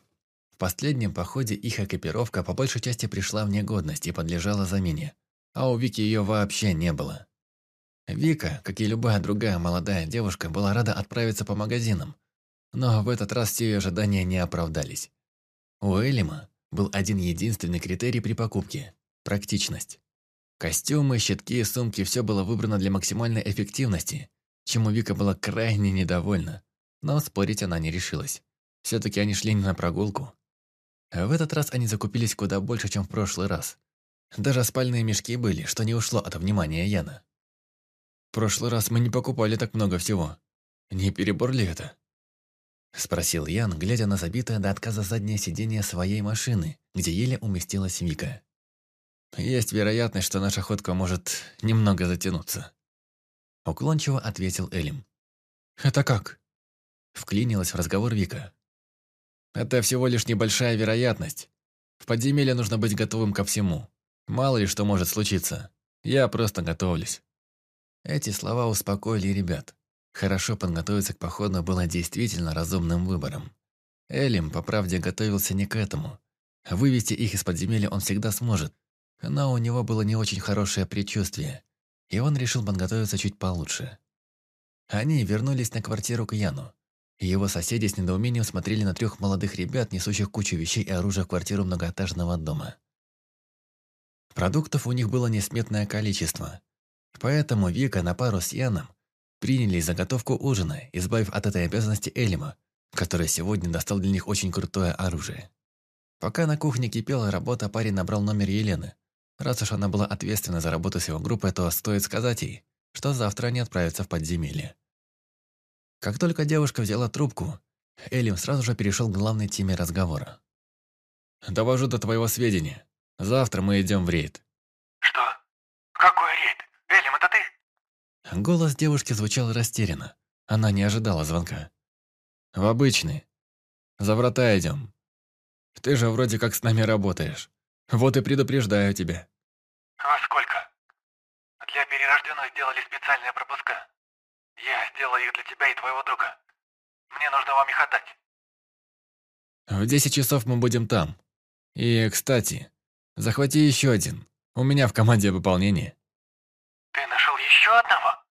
Speaker 1: В последнем походе их экипировка по большей части пришла в негодность и подлежала замене, а у Вики ее вообще не было. Вика, как и любая другая молодая девушка, была рада отправиться по магазинам, но в этот раз все ее ожидания не оправдались. У Элима был один единственный критерий при покупке – практичность. Костюмы, щитки, сумки – все было выбрано для максимальной эффективности, чему Вика была крайне недовольна, но спорить она не решилась. Все-таки они шли не на прогулку. В этот раз они закупились куда больше, чем в прошлый раз. Даже спальные мешки были, что не ушло от внимания Яна. В прошлый раз мы не покупали так много всего. Не перебор ли это? Спросил Ян, глядя на забитое до отказа заднее сиденье своей машины, где еле уместилась Вика. Есть вероятность, что наша ходка может немного затянуться. Уклончиво ответил Элим. «Это как?» Вклинилась в разговор Вика. «Это всего лишь небольшая вероятность. В подземелье нужно быть готовым ко всему. Мало ли что может случиться. Я просто готовлюсь». Эти слова успокоили ребят. Хорошо подготовиться к походу было действительно разумным выбором. Элим, по правде, готовился не к этому. Вывести их из подземелья он всегда сможет, но у него было не очень хорошее предчувствие, и он решил подготовиться чуть получше. Они вернулись на квартиру к Яну. Его соседи с недоумением смотрели на трех молодых ребят, несущих кучу вещей и оружия в квартиру многоэтажного дома. Продуктов у них было несметное количество, поэтому Вика на пару с Яном принялись заготовку ужина, избавив от этой обязанности Элима, который сегодня достал для них очень крутое оружие. Пока на кухне кипела работа, парень набрал номер Елены. Раз уж она была ответственна за работу с его группой, то стоит сказать ей, что завтра они отправятся в подземелье. Как только девушка взяла трубку, Элим сразу же перешел к главной теме разговора. «Довожу до твоего сведения. Завтра мы идем в рейд».
Speaker 4: «Что? Какой рейд? Элим, это ты?»
Speaker 1: Голос девушки звучал растерянно. Она не ожидала звонка. «В обычный. За врата идем. Ты же вроде как с нами работаешь. Вот и предупреждаю тебя».
Speaker 4: «Во сколько?» «Для перерожденных сделали специальные пропуска. Я сделал их для тебя и твоего друга. Мне нужно вам их отдать».
Speaker 1: «В десять часов мы будем там. И, кстати, захвати еще один. У меня в команде выполнение».
Speaker 4: «Ты нашел еще одного?»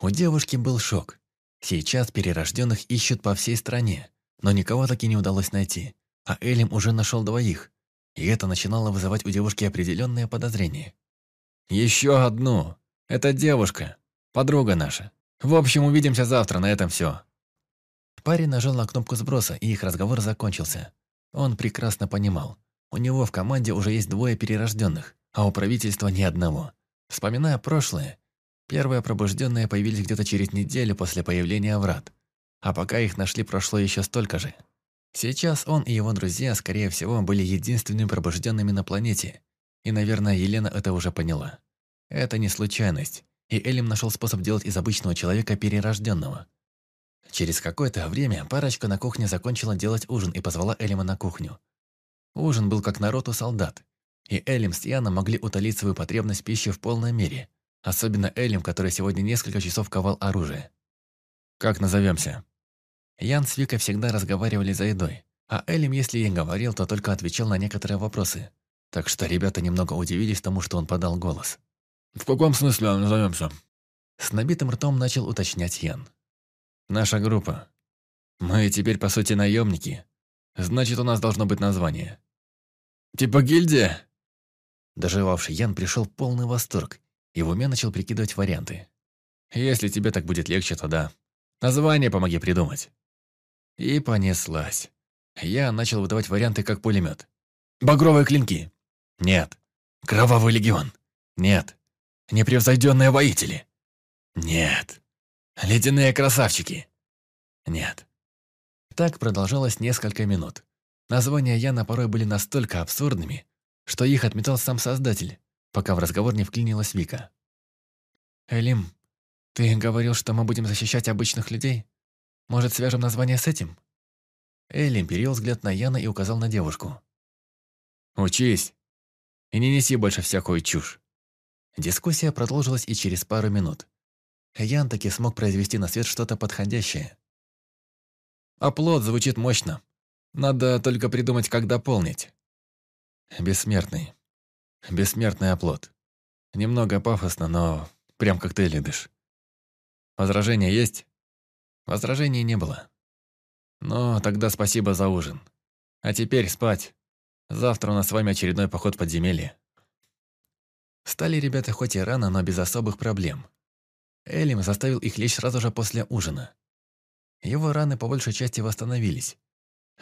Speaker 1: У девушки был шок. Сейчас перерожденных ищут по всей стране, но никого таки не удалось найти, а Элим уже нашел двоих, и это начинало вызывать у девушки определенные подозрения. «Еще одну! Это девушка, подруга наша. В общем, увидимся завтра, на этом все». Парень нажал на кнопку сброса, и их разговор закончился. Он прекрасно понимал. У него в команде уже есть двое перерожденных, а у правительства ни одного. Вспоминая прошлое, первые пробужденные появились где-то через неделю после появления врат. А пока их нашли, прошло еще столько же. Сейчас он и его друзья, скорее всего, были единственными пробужденными на планете. И, наверное, Елена это уже поняла. Это не случайность, и Элим нашел способ делать из обычного человека перерожденного. Через какое-то время парочка на кухне закончила делать ужин и позвала Элима на кухню. Ужин был как народ у солдат, и Элим с Яном могли утолить свою потребность в пище в полной мере, особенно Элим, который сегодня несколько часов ковал оружие. «Как назовемся?» Ян с Викой всегда разговаривали за едой, а Элим, если и говорил, то только отвечал на некоторые вопросы. Так что ребята немного удивились тому, что он подал голос.
Speaker 3: «В каком смысле назовемся?»
Speaker 1: С набитым ртом начал уточнять Ян. «Наша группа. Мы теперь, по сути, наемники. Значит, у нас должно быть название».
Speaker 3: «Типа гильдия?»
Speaker 1: Доживавший Ян пришел полный восторг и в уме начал прикидывать варианты. «Если тебе так будет легче, то да. Название помоги придумать». И понеслась. Я начал выдавать варианты как пулемет. «Багровые клинки». «Нет». «Кровавый легион». «Нет». «Непревзойденные воители». «Нет». «Ледяные красавчики». «Нет». Так продолжалось несколько минут. Названия Яна порой были настолько абсурдными, что их отметал сам создатель, пока в разговор не вклинилась Вика. «Элим, ты говорил, что мы будем защищать обычных людей?» Может, свяжем название с этим?» Эллим перевел взгляд на Яна и указал на девушку. «Учись! И не неси больше всякую чушь!» Дискуссия продолжилась и через пару минут. Ян таки смог произвести на свет что-то подходящее. Оплот звучит мощно. Надо только придумать, как дополнить. Бессмертный. Бессмертный оплот. Немного пафосно, но прям как ты любишь. Возражения есть? Возражений не было. Но тогда спасибо за ужин. А теперь спать. Завтра у нас с вами очередной поход в подземелье. Стали ребята хоть и рано, но без особых проблем. Элим заставил их лечь сразу же после ужина. Его раны по большей части восстановились.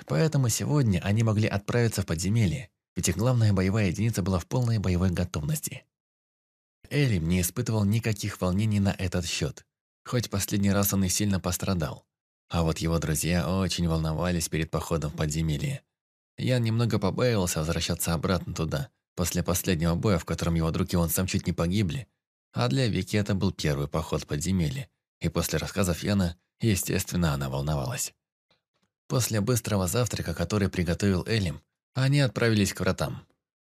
Speaker 1: Поэтому сегодня они могли отправиться в подземелье, ведь их главная боевая единица была в полной боевой готовности. Элим не испытывал никаких волнений на этот счет, хоть последний раз он и сильно пострадал. А вот его друзья очень волновались перед походом в подземелье. Ян немного побаивался возвращаться обратно туда, после последнего боя, в котором его друг и он сам чуть не погибли. А для Вики это был первый поход в подземелье, и после рассказов Яна, естественно, она волновалась. После быстрого завтрака, который приготовил Элим, они отправились к вратам.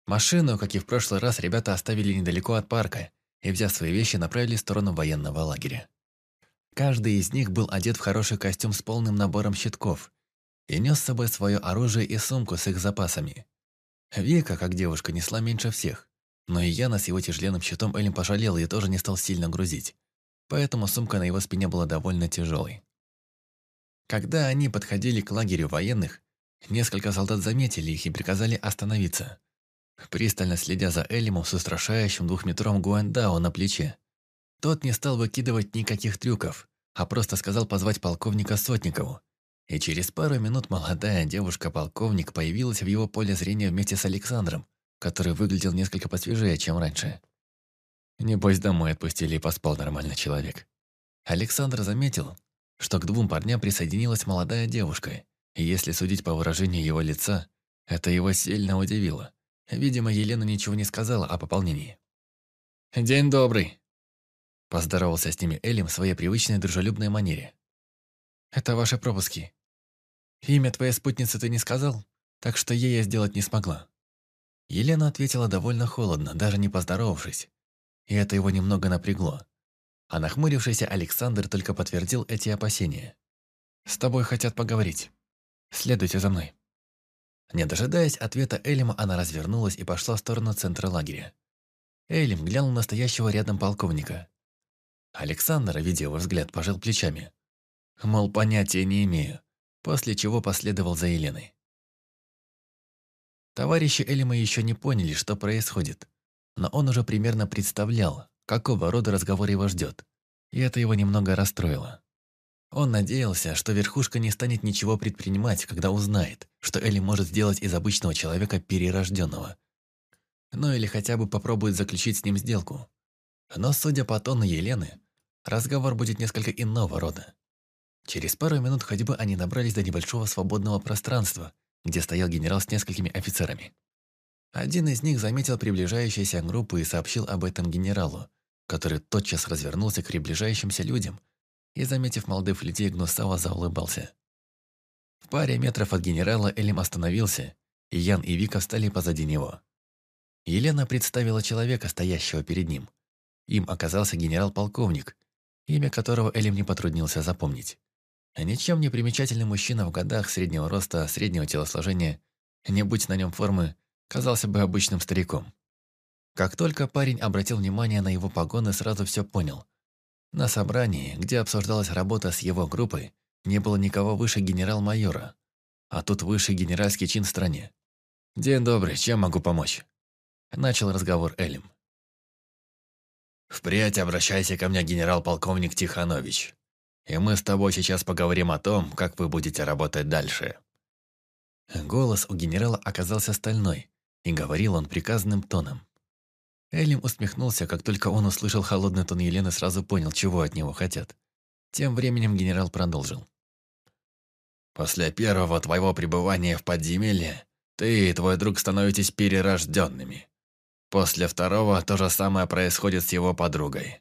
Speaker 1: Машину, как и в прошлый раз, ребята оставили недалеко от парка и, взяв свои вещи, направились в сторону военного лагеря. Каждый из них был одет в хороший костюм с полным набором щитков и нес с собой свое оружие и сумку с их запасами. Вика, как девушка, несла меньше всех. Но и Яна с его тяжеленным щитом Элим пожалел и тоже не стал сильно грузить. Поэтому сумка на его спине была довольно тяжелой. Когда они подходили к лагерю военных, несколько солдат заметили их и приказали остановиться. Пристально следя за Элимом с устрашающим двухметровым Гуандао на плече. Тот не стал выкидывать никаких трюков, а просто сказал позвать полковника Сотникову, и через пару минут молодая девушка-полковник появилась в его поле зрения вместе с Александром, который выглядел несколько посвежее, чем раньше. Небось, домой отпустили и поспал нормальный человек. Александр заметил, что к двум парням присоединилась молодая девушка, если судить по выражению его лица, это его сильно удивило. Видимо, Елена ничего не сказала о пополнении. «День добрый!» Поздоровался с ними Элим в своей привычной дружелюбной манере. Это ваши пропуски. Имя твоей спутницы ты не сказал, так что ей я сделать не смогла». Елена ответила довольно холодно, даже не поздоровавшись. И это его немного напрягло. А нахмурившийся Александр только подтвердил эти опасения. «С тобой хотят поговорить. Следуйте за мной». Не дожидаясь ответа Элима, она развернулась и пошла в сторону центра лагеря. Элим глянул на стоящего рядом полковника. Александр, видя его взгляд, пожал плечами. Мол, понятия не имею, после чего последовал за Еленой. Товарищи Элима еще не поняли, что происходит, но он уже примерно представлял, какого рода разговор его ждет, и это его немного расстроило. Он надеялся, что верхушка не станет ничего предпринимать, когда узнает, что Элли может сделать из обычного человека перерожденного. Ну или хотя бы попробует заключить с ним сделку. Но, судя по тону Елены, разговор будет несколько иного рода. Через пару минут ходьбы они добрались до небольшого свободного пространства, где стоял генерал с несколькими офицерами. Один из них заметил приближающуюся группу и сообщил об этом генералу, который тотчас развернулся к приближающимся людям и, заметив молодых людей, гнусаво заулыбался. В паре метров от генерала Элим остановился, и Ян и Вика встали позади него. Елена представила человека, стоящего перед ним. Им оказался генерал-полковник, имя которого Элим не потруднился запомнить. Ничем не примечательный мужчина в годах среднего роста, среднего телосложения, не будь на нем формы, казался бы обычным стариком. Как только парень обратил внимание на его погоны, сразу все понял. На собрании, где обсуждалась работа с его группой, не было никого выше генерал-майора, а тут высший генеральский чин в стране. «День добрый, чем могу помочь?» Начал разговор Элим.
Speaker 3: «Впредь обращайся ко мне, генерал-полковник Тиханович и мы с тобой сейчас поговорим о том, как вы будете работать дальше».
Speaker 1: Голос у генерала оказался стальной, и говорил он приказным тоном. Элим усмехнулся, как только он услышал холодный тон Елены, сразу понял, чего от него хотят. Тем временем генерал продолжил.
Speaker 3: «После первого твоего пребывания в подземелье ты и твой друг становитесь перерожденными. После второго то же самое происходит с его подругой.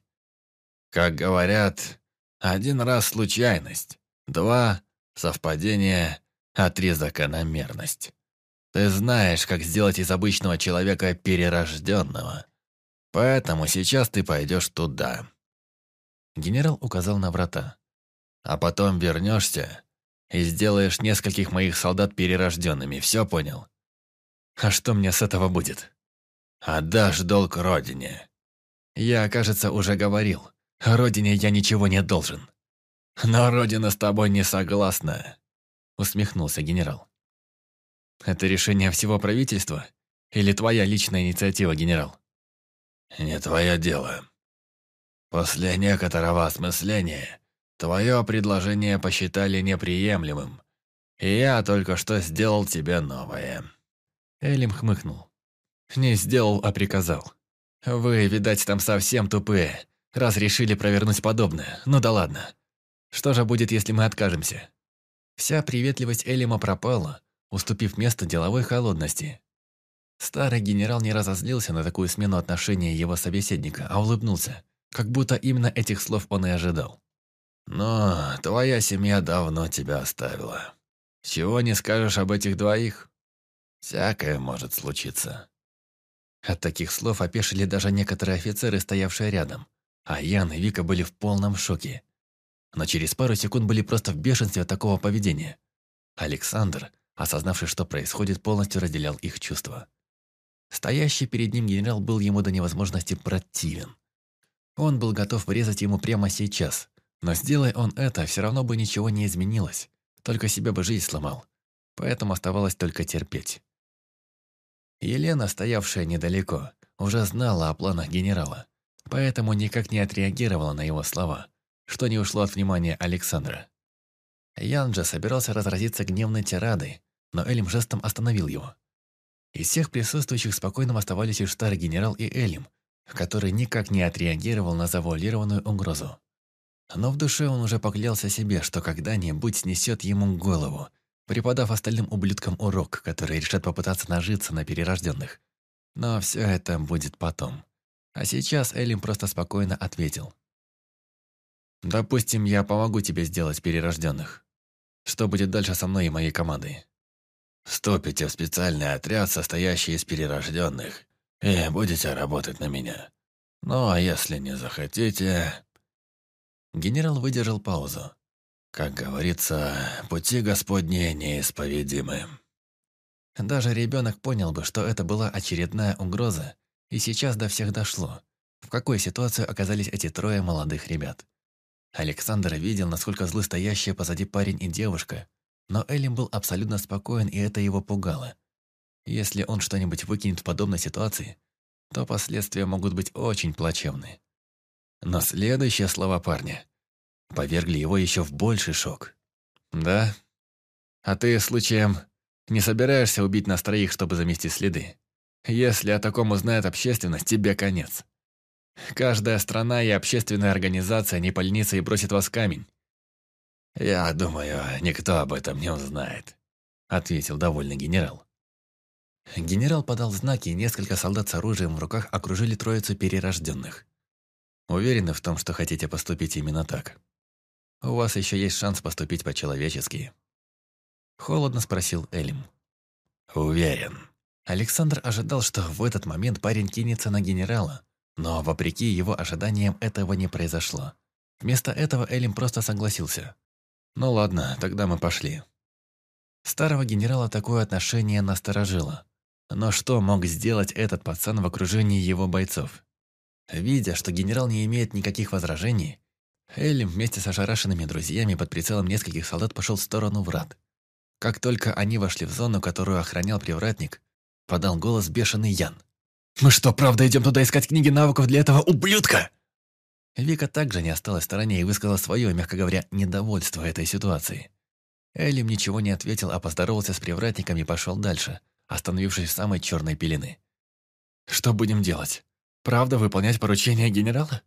Speaker 3: Как говорят, один раз случайность, два – совпадение, а три – закономерность. Ты знаешь, как сделать из обычного человека перерожденного. Поэтому сейчас ты пойдешь туда.
Speaker 1: Генерал указал на врата.
Speaker 3: «А потом вернешься и сделаешь нескольких моих солдат перерожденными, все понял?»
Speaker 1: «А что мне с этого будет?»
Speaker 3: «Отдашь долг родине».
Speaker 1: «Я, кажется, уже говорил. Родине я ничего не должен».
Speaker 3: «Но родина с тобой не согласна», — усмехнулся генерал.
Speaker 1: «Это решение всего правительства? Или твоя личная инициатива, генерал?»
Speaker 3: «Не твое дело. После некоторого осмысления твое предложение посчитали неприемлемым, и я только что сделал тебе новое».
Speaker 1: Элим хмыкнул. «Не сделал, а приказал. Вы, видать, там совсем тупые, раз решили провернуть подобное. Ну да ладно. Что же будет, если мы откажемся?» Вся приветливость Элима пропала, уступив место деловой холодности. Старый генерал не разозлился на такую смену отношения его собеседника, а улыбнулся. Как будто именно этих слов он и ожидал.
Speaker 3: «Но твоя семья давно тебя оставила. Чего не скажешь об этих двоих? Всякое может случиться».
Speaker 1: От таких слов опешили даже некоторые офицеры, стоявшие рядом. А Ян и Вика были в полном шоке. Но через пару секунд были просто в бешенстве от такого поведения. Александр, осознавший, что происходит, полностью разделял их чувства. Стоящий перед ним генерал был ему до невозможности противен. Он был готов врезать ему прямо сейчас, но сделай он это, все равно бы ничего не изменилось, только себе бы жизнь сломал. Поэтому оставалось только терпеть. Елена, стоявшая недалеко, уже знала о планах генерала, поэтому никак не отреагировала на его слова, что не ушло от внимания Александра. Ян же собирался разразиться гневной тирадой, но Элим жестом остановил его. Из всех присутствующих спокойным оставались лишь старый генерал и Элим, который никак не отреагировал на завуалированную угрозу. Но в душе он уже поклялся себе, что когда-нибудь снесет ему голову, преподав остальным ублюдкам урок, который решат попытаться нажиться на перерожденных. Но все это будет потом. А сейчас Элим просто спокойно ответил. «Допустим, я помогу тебе сделать перерожденных. Что будет дальше со мной и моей командой?»
Speaker 3: «Вступите в специальный отряд, состоящий из перерожденных, и будете работать на меня. Ну, а если не захотите...»
Speaker 1: Генерал выдержал паузу.
Speaker 3: «Как говорится, пути Господни неисповедимы».
Speaker 1: Даже ребенок понял бы, что это была очередная угроза, и сейчас до всех дошло, в какой ситуации оказались эти трое молодых ребят. Александр видел, насколько злы стоящие позади парень и девушка, но Элим был абсолютно спокоен, и это его пугало. Если он что-нибудь выкинет в подобной ситуации, то последствия могут быть очень плачевны. Но следующие слова парня повергли его еще в больший шок. «Да? А ты, случаем, не собираешься убить нас троих, чтобы замести следы? Если о таком узнает общественность, тебе конец. Каждая страна и общественная организация не поленится и бросит вас камень».
Speaker 3: «Я думаю, никто об этом не узнает», — ответил довольный генерал.
Speaker 1: Генерал подал знаки, и несколько солдат с оружием в руках окружили троицу перерожденных. Уверены в том, что хотите поступить именно так? У вас еще есть шанс поступить по-человечески. Холодно спросил Элим.
Speaker 3: Уверен.
Speaker 1: Александр ожидал, что в этот момент парень кинется на генерала, но, вопреки его ожиданиям, этого не произошло. Вместо этого Элим просто согласился. «Ну ладно, тогда мы пошли». Старого генерала такое отношение насторожило. Но что мог сделать этот пацан в окружении его бойцов? Видя, что генерал не имеет никаких возражений, Эллим вместе с ошарашенными друзьями под прицелом нескольких солдат пошел в сторону врат. Как только они вошли в зону, которую охранял привратник, подал голос бешеный Ян. «Мы что, правда идем туда искать книги навыков для этого ублюдка?» Вика также не осталась в стороне и высказала свое, мягко говоря, недовольство этой ситуации. Элим ничего не ответил, а поздоровался с привратником и пошел дальше, остановившись в самой черной пелены. «Что будем делать? Правда выполнять поручение генерала?»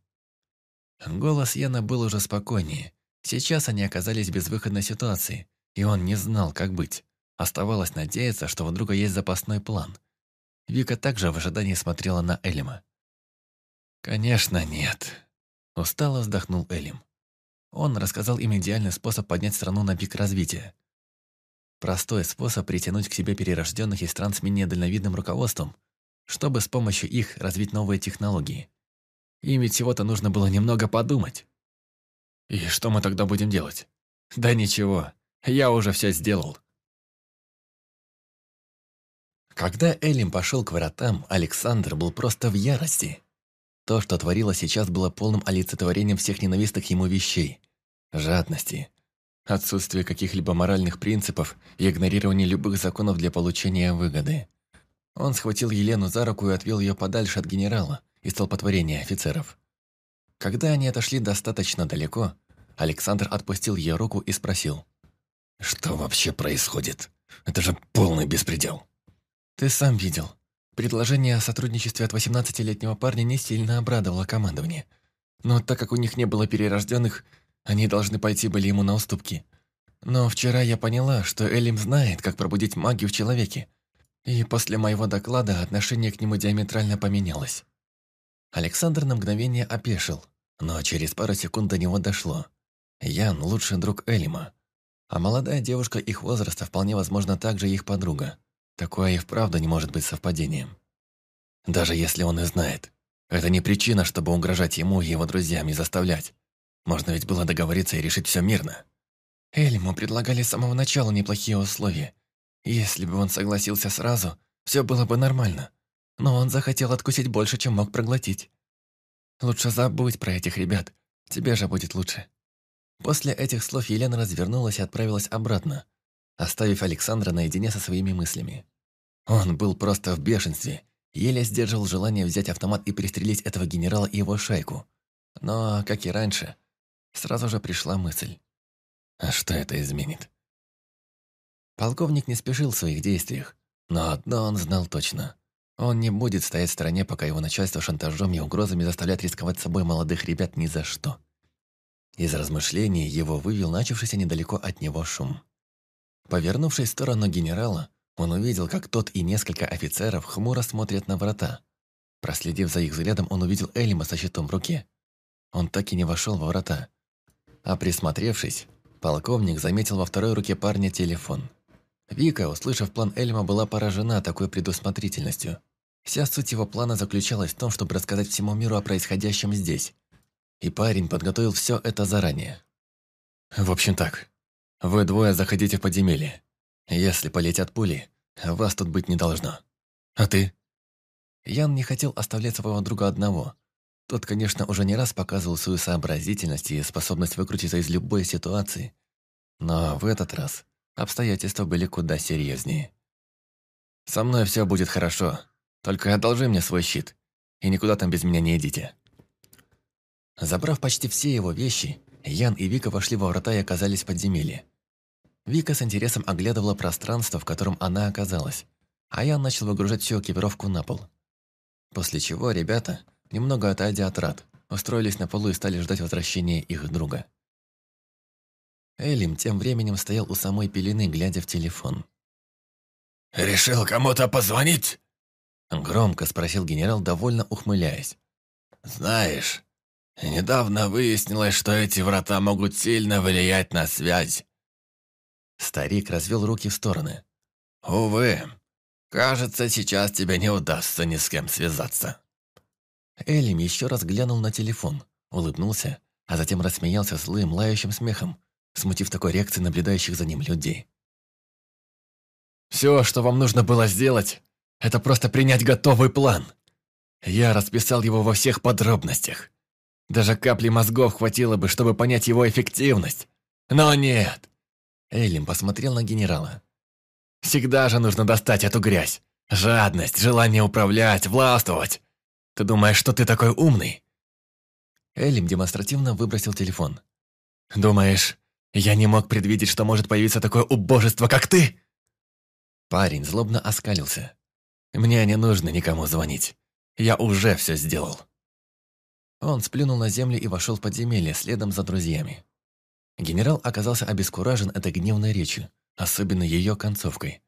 Speaker 1: Голос Яна был уже спокойнее. Сейчас они оказались в безвыходной ситуации, и он не знал, как быть. Оставалось надеяться, что у друга есть запасной план. Вика также в ожидании смотрела на Элима. «Конечно, нет», – устало вздохнул Элим. Он рассказал им идеальный способ поднять страну на пик развития. Простой способ притянуть к себе перерожденных из стран с менее дальновидным руководством, чтобы с помощью их развить новые технологии. Им ведь всего-то нужно было немного подумать.
Speaker 2: И что мы тогда будем делать? Да ничего, я уже все сделал.
Speaker 1: Когда Элим пошел к воротам, Александр был просто в ярости. То, что творилось сейчас, было полным олицетворением всех ненавистных ему вещей. Жадности, отсутствие каких-либо моральных принципов и игнорирование любых законов для получения выгоды. Он схватил Елену за руку и отвел ее подальше от генерала и столпотворения офицеров. Когда они отошли достаточно далеко, Александр отпустил ее руку и спросил.
Speaker 3: «Что вообще происходит? Это же полный беспредел!»
Speaker 1: «Ты сам видел. Предложение о сотрудничестве от 18-летнего парня не сильно обрадовало командование. Но так как у них не было перерожденных, они должны пойти были ему на уступки. Но вчера я поняла, что Элим знает, как пробудить магию в человеке. И после моего доклада отношение к нему диаметрально поменялось. Александр на мгновение опешил, но через пару секунд до него дошло. Ян – лучший друг Элима. А молодая девушка их возраста вполне возможно также их подруга. Такое и вправду не может быть совпадением. Даже если он и знает. Это не причина, чтобы угрожать ему и его друзьям и заставлять. Можно ведь было договориться и решить все мирно. Эльму предлагали с самого начала неплохие условия. Если бы он согласился сразу, все было бы нормально. Но он захотел откусить больше, чем мог проглотить. Лучше забудь про этих ребят. Тебе же будет лучше. После этих слов Елена развернулась и отправилась обратно, оставив Александра наедине со своими мыслями. Он был просто в бешенстве, еле сдерживал желание взять автомат и пристрелить этого генерала и его шайку. Но, как и раньше, сразу же пришла мысль. А что это изменит? Полковник не спешил в своих действиях, но одно он знал точно. Он не будет стоять в стороне, пока его начальство шантажом и угрозами заставляет рисковать собой молодых ребят ни за что. Из размышлений его вывел начавшийся недалеко от него шум. Повернувшись в сторону генерала, он увидел, как тот и несколько офицеров хмуро смотрят на врата. Проследив за их взглядом, он увидел Элима со щитом в руке. Он так и не вошел во врата. А присмотревшись, полковник заметил во второй руке парня телефон. Вика, услышав план Эльма, была поражена такой предусмотрительностью. Вся суть его плана заключалась в том, чтобы рассказать всему миру о происходящем здесь. И парень подготовил все это заранее. В общем так, вы двое заходите в подземелье. Если полетят пули, вас тут быть не должно. А ты? Ян не хотел оставлять своего друга одного. Тот, конечно, уже не раз показывал свою сообразительность и способность выкрутиться из любой ситуации. Но в этот раз обстоятельства были куда серьезнее. «Со мной все будет хорошо. Только одолжи мне свой щит, и никуда там без меня не идите». Забрав почти все его вещи, Ян и Вика вошли во врата и оказались в подземелье. Вика с интересом оглядывала пространство, в котором она оказалась, а я начал выгружать всю экипировку на пол. После чего ребята, немного отойдя от рад, устроились на полу и стали ждать возвращения их друга. Элим тем временем стоял у самой пелены, глядя в телефон.
Speaker 3: «Решил кому-то позвонить?»
Speaker 1: Громко спросил генерал, довольно ухмыляясь.
Speaker 3: «Знаешь, недавно выяснилось, что эти врата могут сильно влиять на связь.
Speaker 1: Старик развел руки в стороны.
Speaker 3: «Увы, кажется, сейчас тебе не удастся ни с кем связаться».
Speaker 1: Элим еще раз глянул на телефон, улыбнулся, а затем рассмеялся злым, лающим смехом, смутив такой реакции наблюдающих за ним людей. «Все, что вам нужно было сделать, это просто принять готовый план. Я расписал его во всех подробностях. Даже капли мозгов хватило бы, чтобы понять его эффективность. Но нет, Эллим посмотрел на генерала. «Всегда же нужно достать эту грязь. Жадность, желание управлять, властвовать. Ты думаешь, что ты такой умный?» Эллим демонстративно выбросил телефон. «Думаешь, я не мог предвидеть, что может появиться такое убожество, как ты?» Парень злобно оскалился. «Мне не нужно никому звонить. Я уже все сделал». Он сплюнул на землю и вошел в подземелье следом за друзьями. Генерал оказался обескуражен этой гневной речью, особенно ее концовкой.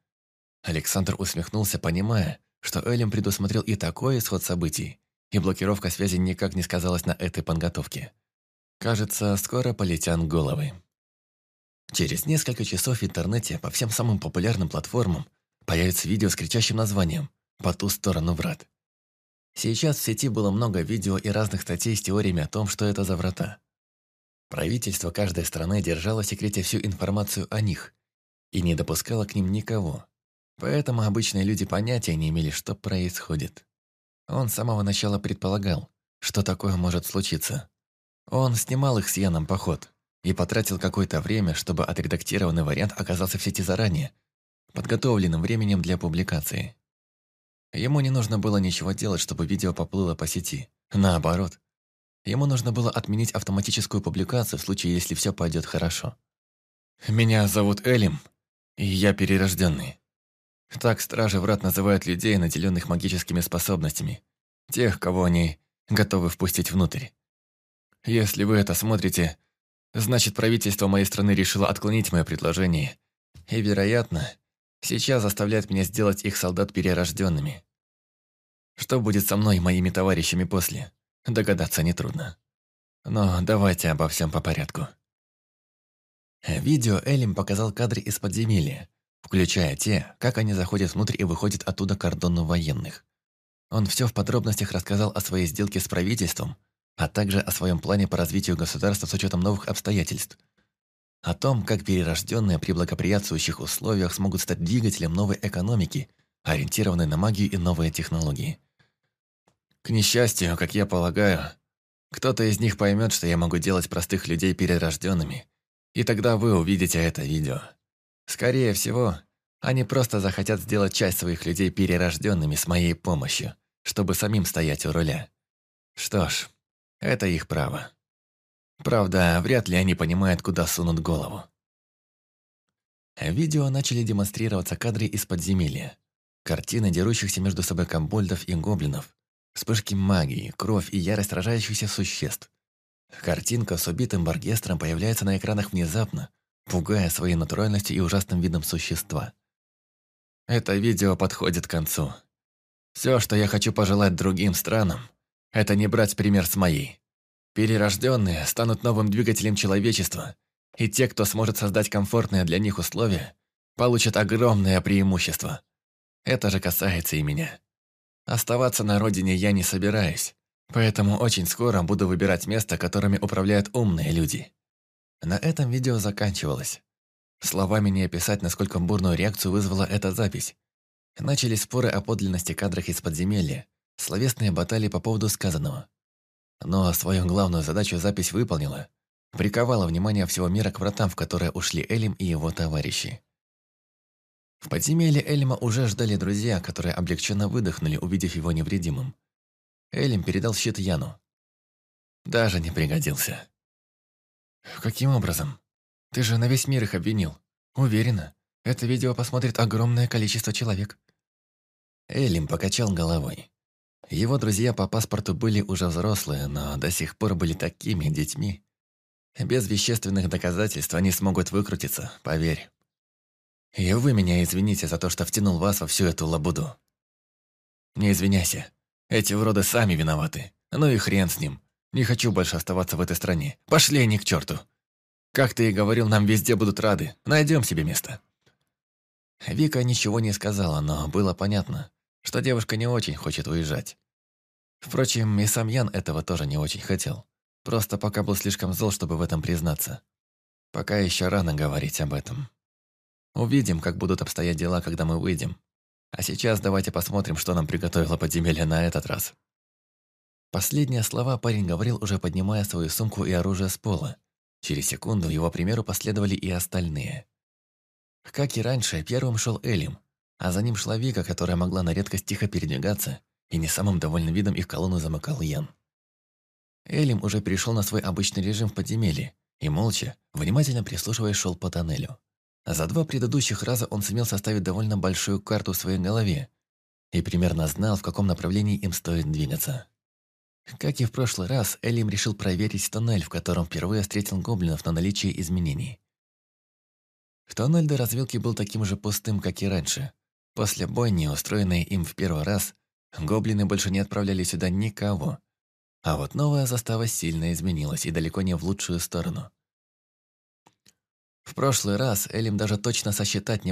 Speaker 1: Александр усмехнулся, понимая, что Элем предусмотрел и такой исход событий, и блокировка связи никак не сказалась на этой подготовке. Кажется, скоро полетят головы. Через несколько часов в интернете по всем самым популярным платформам появится видео с кричащим названием «По ту сторону врат». Сейчас в сети было много видео и разных статей с теориями о том, что это за врата. Правительство каждой страны держало в секрете всю информацию о них и не допускало к ним никого. Поэтому обычные люди понятия не имели, что происходит. Он с самого начала предполагал, что такое может случиться. Он снимал их с Яном поход и потратил какое-то время, чтобы отредактированный вариант оказался в сети заранее, подготовленным временем для публикации. Ему не нужно было ничего делать, чтобы видео поплыло по сети. Наоборот. Ему нужно было отменить автоматическую публикацию в случае, если все пойдет хорошо. «Меня зовут Элим, и я перерожденный. Так стражи врат называют людей, наделенных магическими способностями. Тех, кого они готовы впустить внутрь. Если вы это смотрите, значит правительство моей страны решило отклонить мое предложение. И, вероятно, сейчас заставляет меня сделать их солдат перерожденными. Что будет со мной и моими товарищами после, догадаться нетрудно. Но давайте обо всем по порядку. Видео Элим показал кадры из подземелья, включая те, как они заходят внутрь и выходят оттуда кордону военных. Он все в подробностях рассказал о своей сделке с правительством, а также о своем плане по развитию государства с учетом новых обстоятельств. О том, как перерожденные при благоприятствующих условиях смогут стать двигателем новой экономики, ориентированной на магию и новые технологии. К несчастью, как я полагаю, кто-то из них поймет, что я могу делать простых людей перерожденными, и тогда вы увидите это видео. Скорее всего, они просто захотят сделать часть своих людей перерожденными с моей помощью, чтобы самим стоять у руля. Что ж, это их право. Правда, вряд ли они понимают, куда сунут голову. Видео начали демонстрироваться кадры из подземелья. Картины дерущихся между собой комбольдов и гоблинов. Вспышки магии, кровь и ярость сражающихся существ. Картинка с убитым Баргестром появляется на экранах внезапно, пугая своей натуральностью и ужасным видом существа. Это видео подходит к концу. Все, что я хочу пожелать другим странам, это не брать пример с моей. Перерожденные станут новым двигателем человечества, и те, кто сможет создать комфортные для них условия, получат огромное преимущество. Это же касается и меня. Оставаться на родине я не собираюсь, поэтому очень скоро буду выбирать место, которыми управляют умные люди. На этом видео заканчивалось. Словами не описать, насколько бурную реакцию вызвала эта запись. Начались споры о подлинности кадрах из подземелья, словесные баталии по поводу сказанного. Но свою главную задачу запись выполнила, приковала внимание всего мира к вратам, в которые ушли Элим и его товарищи. В подземелье Элима уже ждали друзья, которые облегченно выдохнули, увидев его невредимым. Элим передал щит Яну. Даже не пригодился. «Каким образом? Ты же на весь мир их обвинил. Уверена, это видео посмотрит огромное количество человек». Элим покачал головой. Его друзья по паспорту были уже взрослые, но до сих пор были такими детьми. Без вещественных доказательств они смогут выкрутиться, поверь. И вы меня извините за то, что втянул вас во всю эту лабуду. Не извиняйся. Эти уроды сами виноваты. Ну и хрен с ним. Не хочу больше оставаться в этой стране. Пошли они к черту. Как ты и говорил, нам везде будут рады. Найдем себе место». Вика ничего не сказала, но было понятно, что девушка не очень хочет уезжать. Впрочем, и сам Ян этого тоже не очень хотел. Просто пока был слишком зол, чтобы в этом признаться. Пока еще рано говорить об этом. Увидим, как будут обстоять дела, когда мы выйдем. А сейчас давайте посмотрим, что нам приготовило подземелье на этот раз. Последние слова парень говорил, уже поднимая свою сумку и оружие с пола. Через секунду его примеру последовали и остальные. Как и раньше, первым шел Элим, а за ним шла Вика, которая могла на редкость тихо передвигаться, и не самым довольным видом их колонну замыкал Ян. Элим уже перешел на свой обычный режим в подземелье и молча, внимательно прислушиваясь, шел по тоннелю. За два предыдущих раза он сумел составить довольно большую карту в своей голове и примерно знал, в каком направлении им стоит двигаться. Как и в прошлый раз, Элим решил проверить тоннель, в котором впервые встретил гоблинов на наличие изменений. Тоннель до развилки был таким же пустым, как и раньше. После бойни, устроенной им в первый раз, гоблины больше не отправляли сюда никого. А вот новая застава сильно изменилась и далеко не в лучшую сторону. В прошлый раз Элим даже точно сосчитать не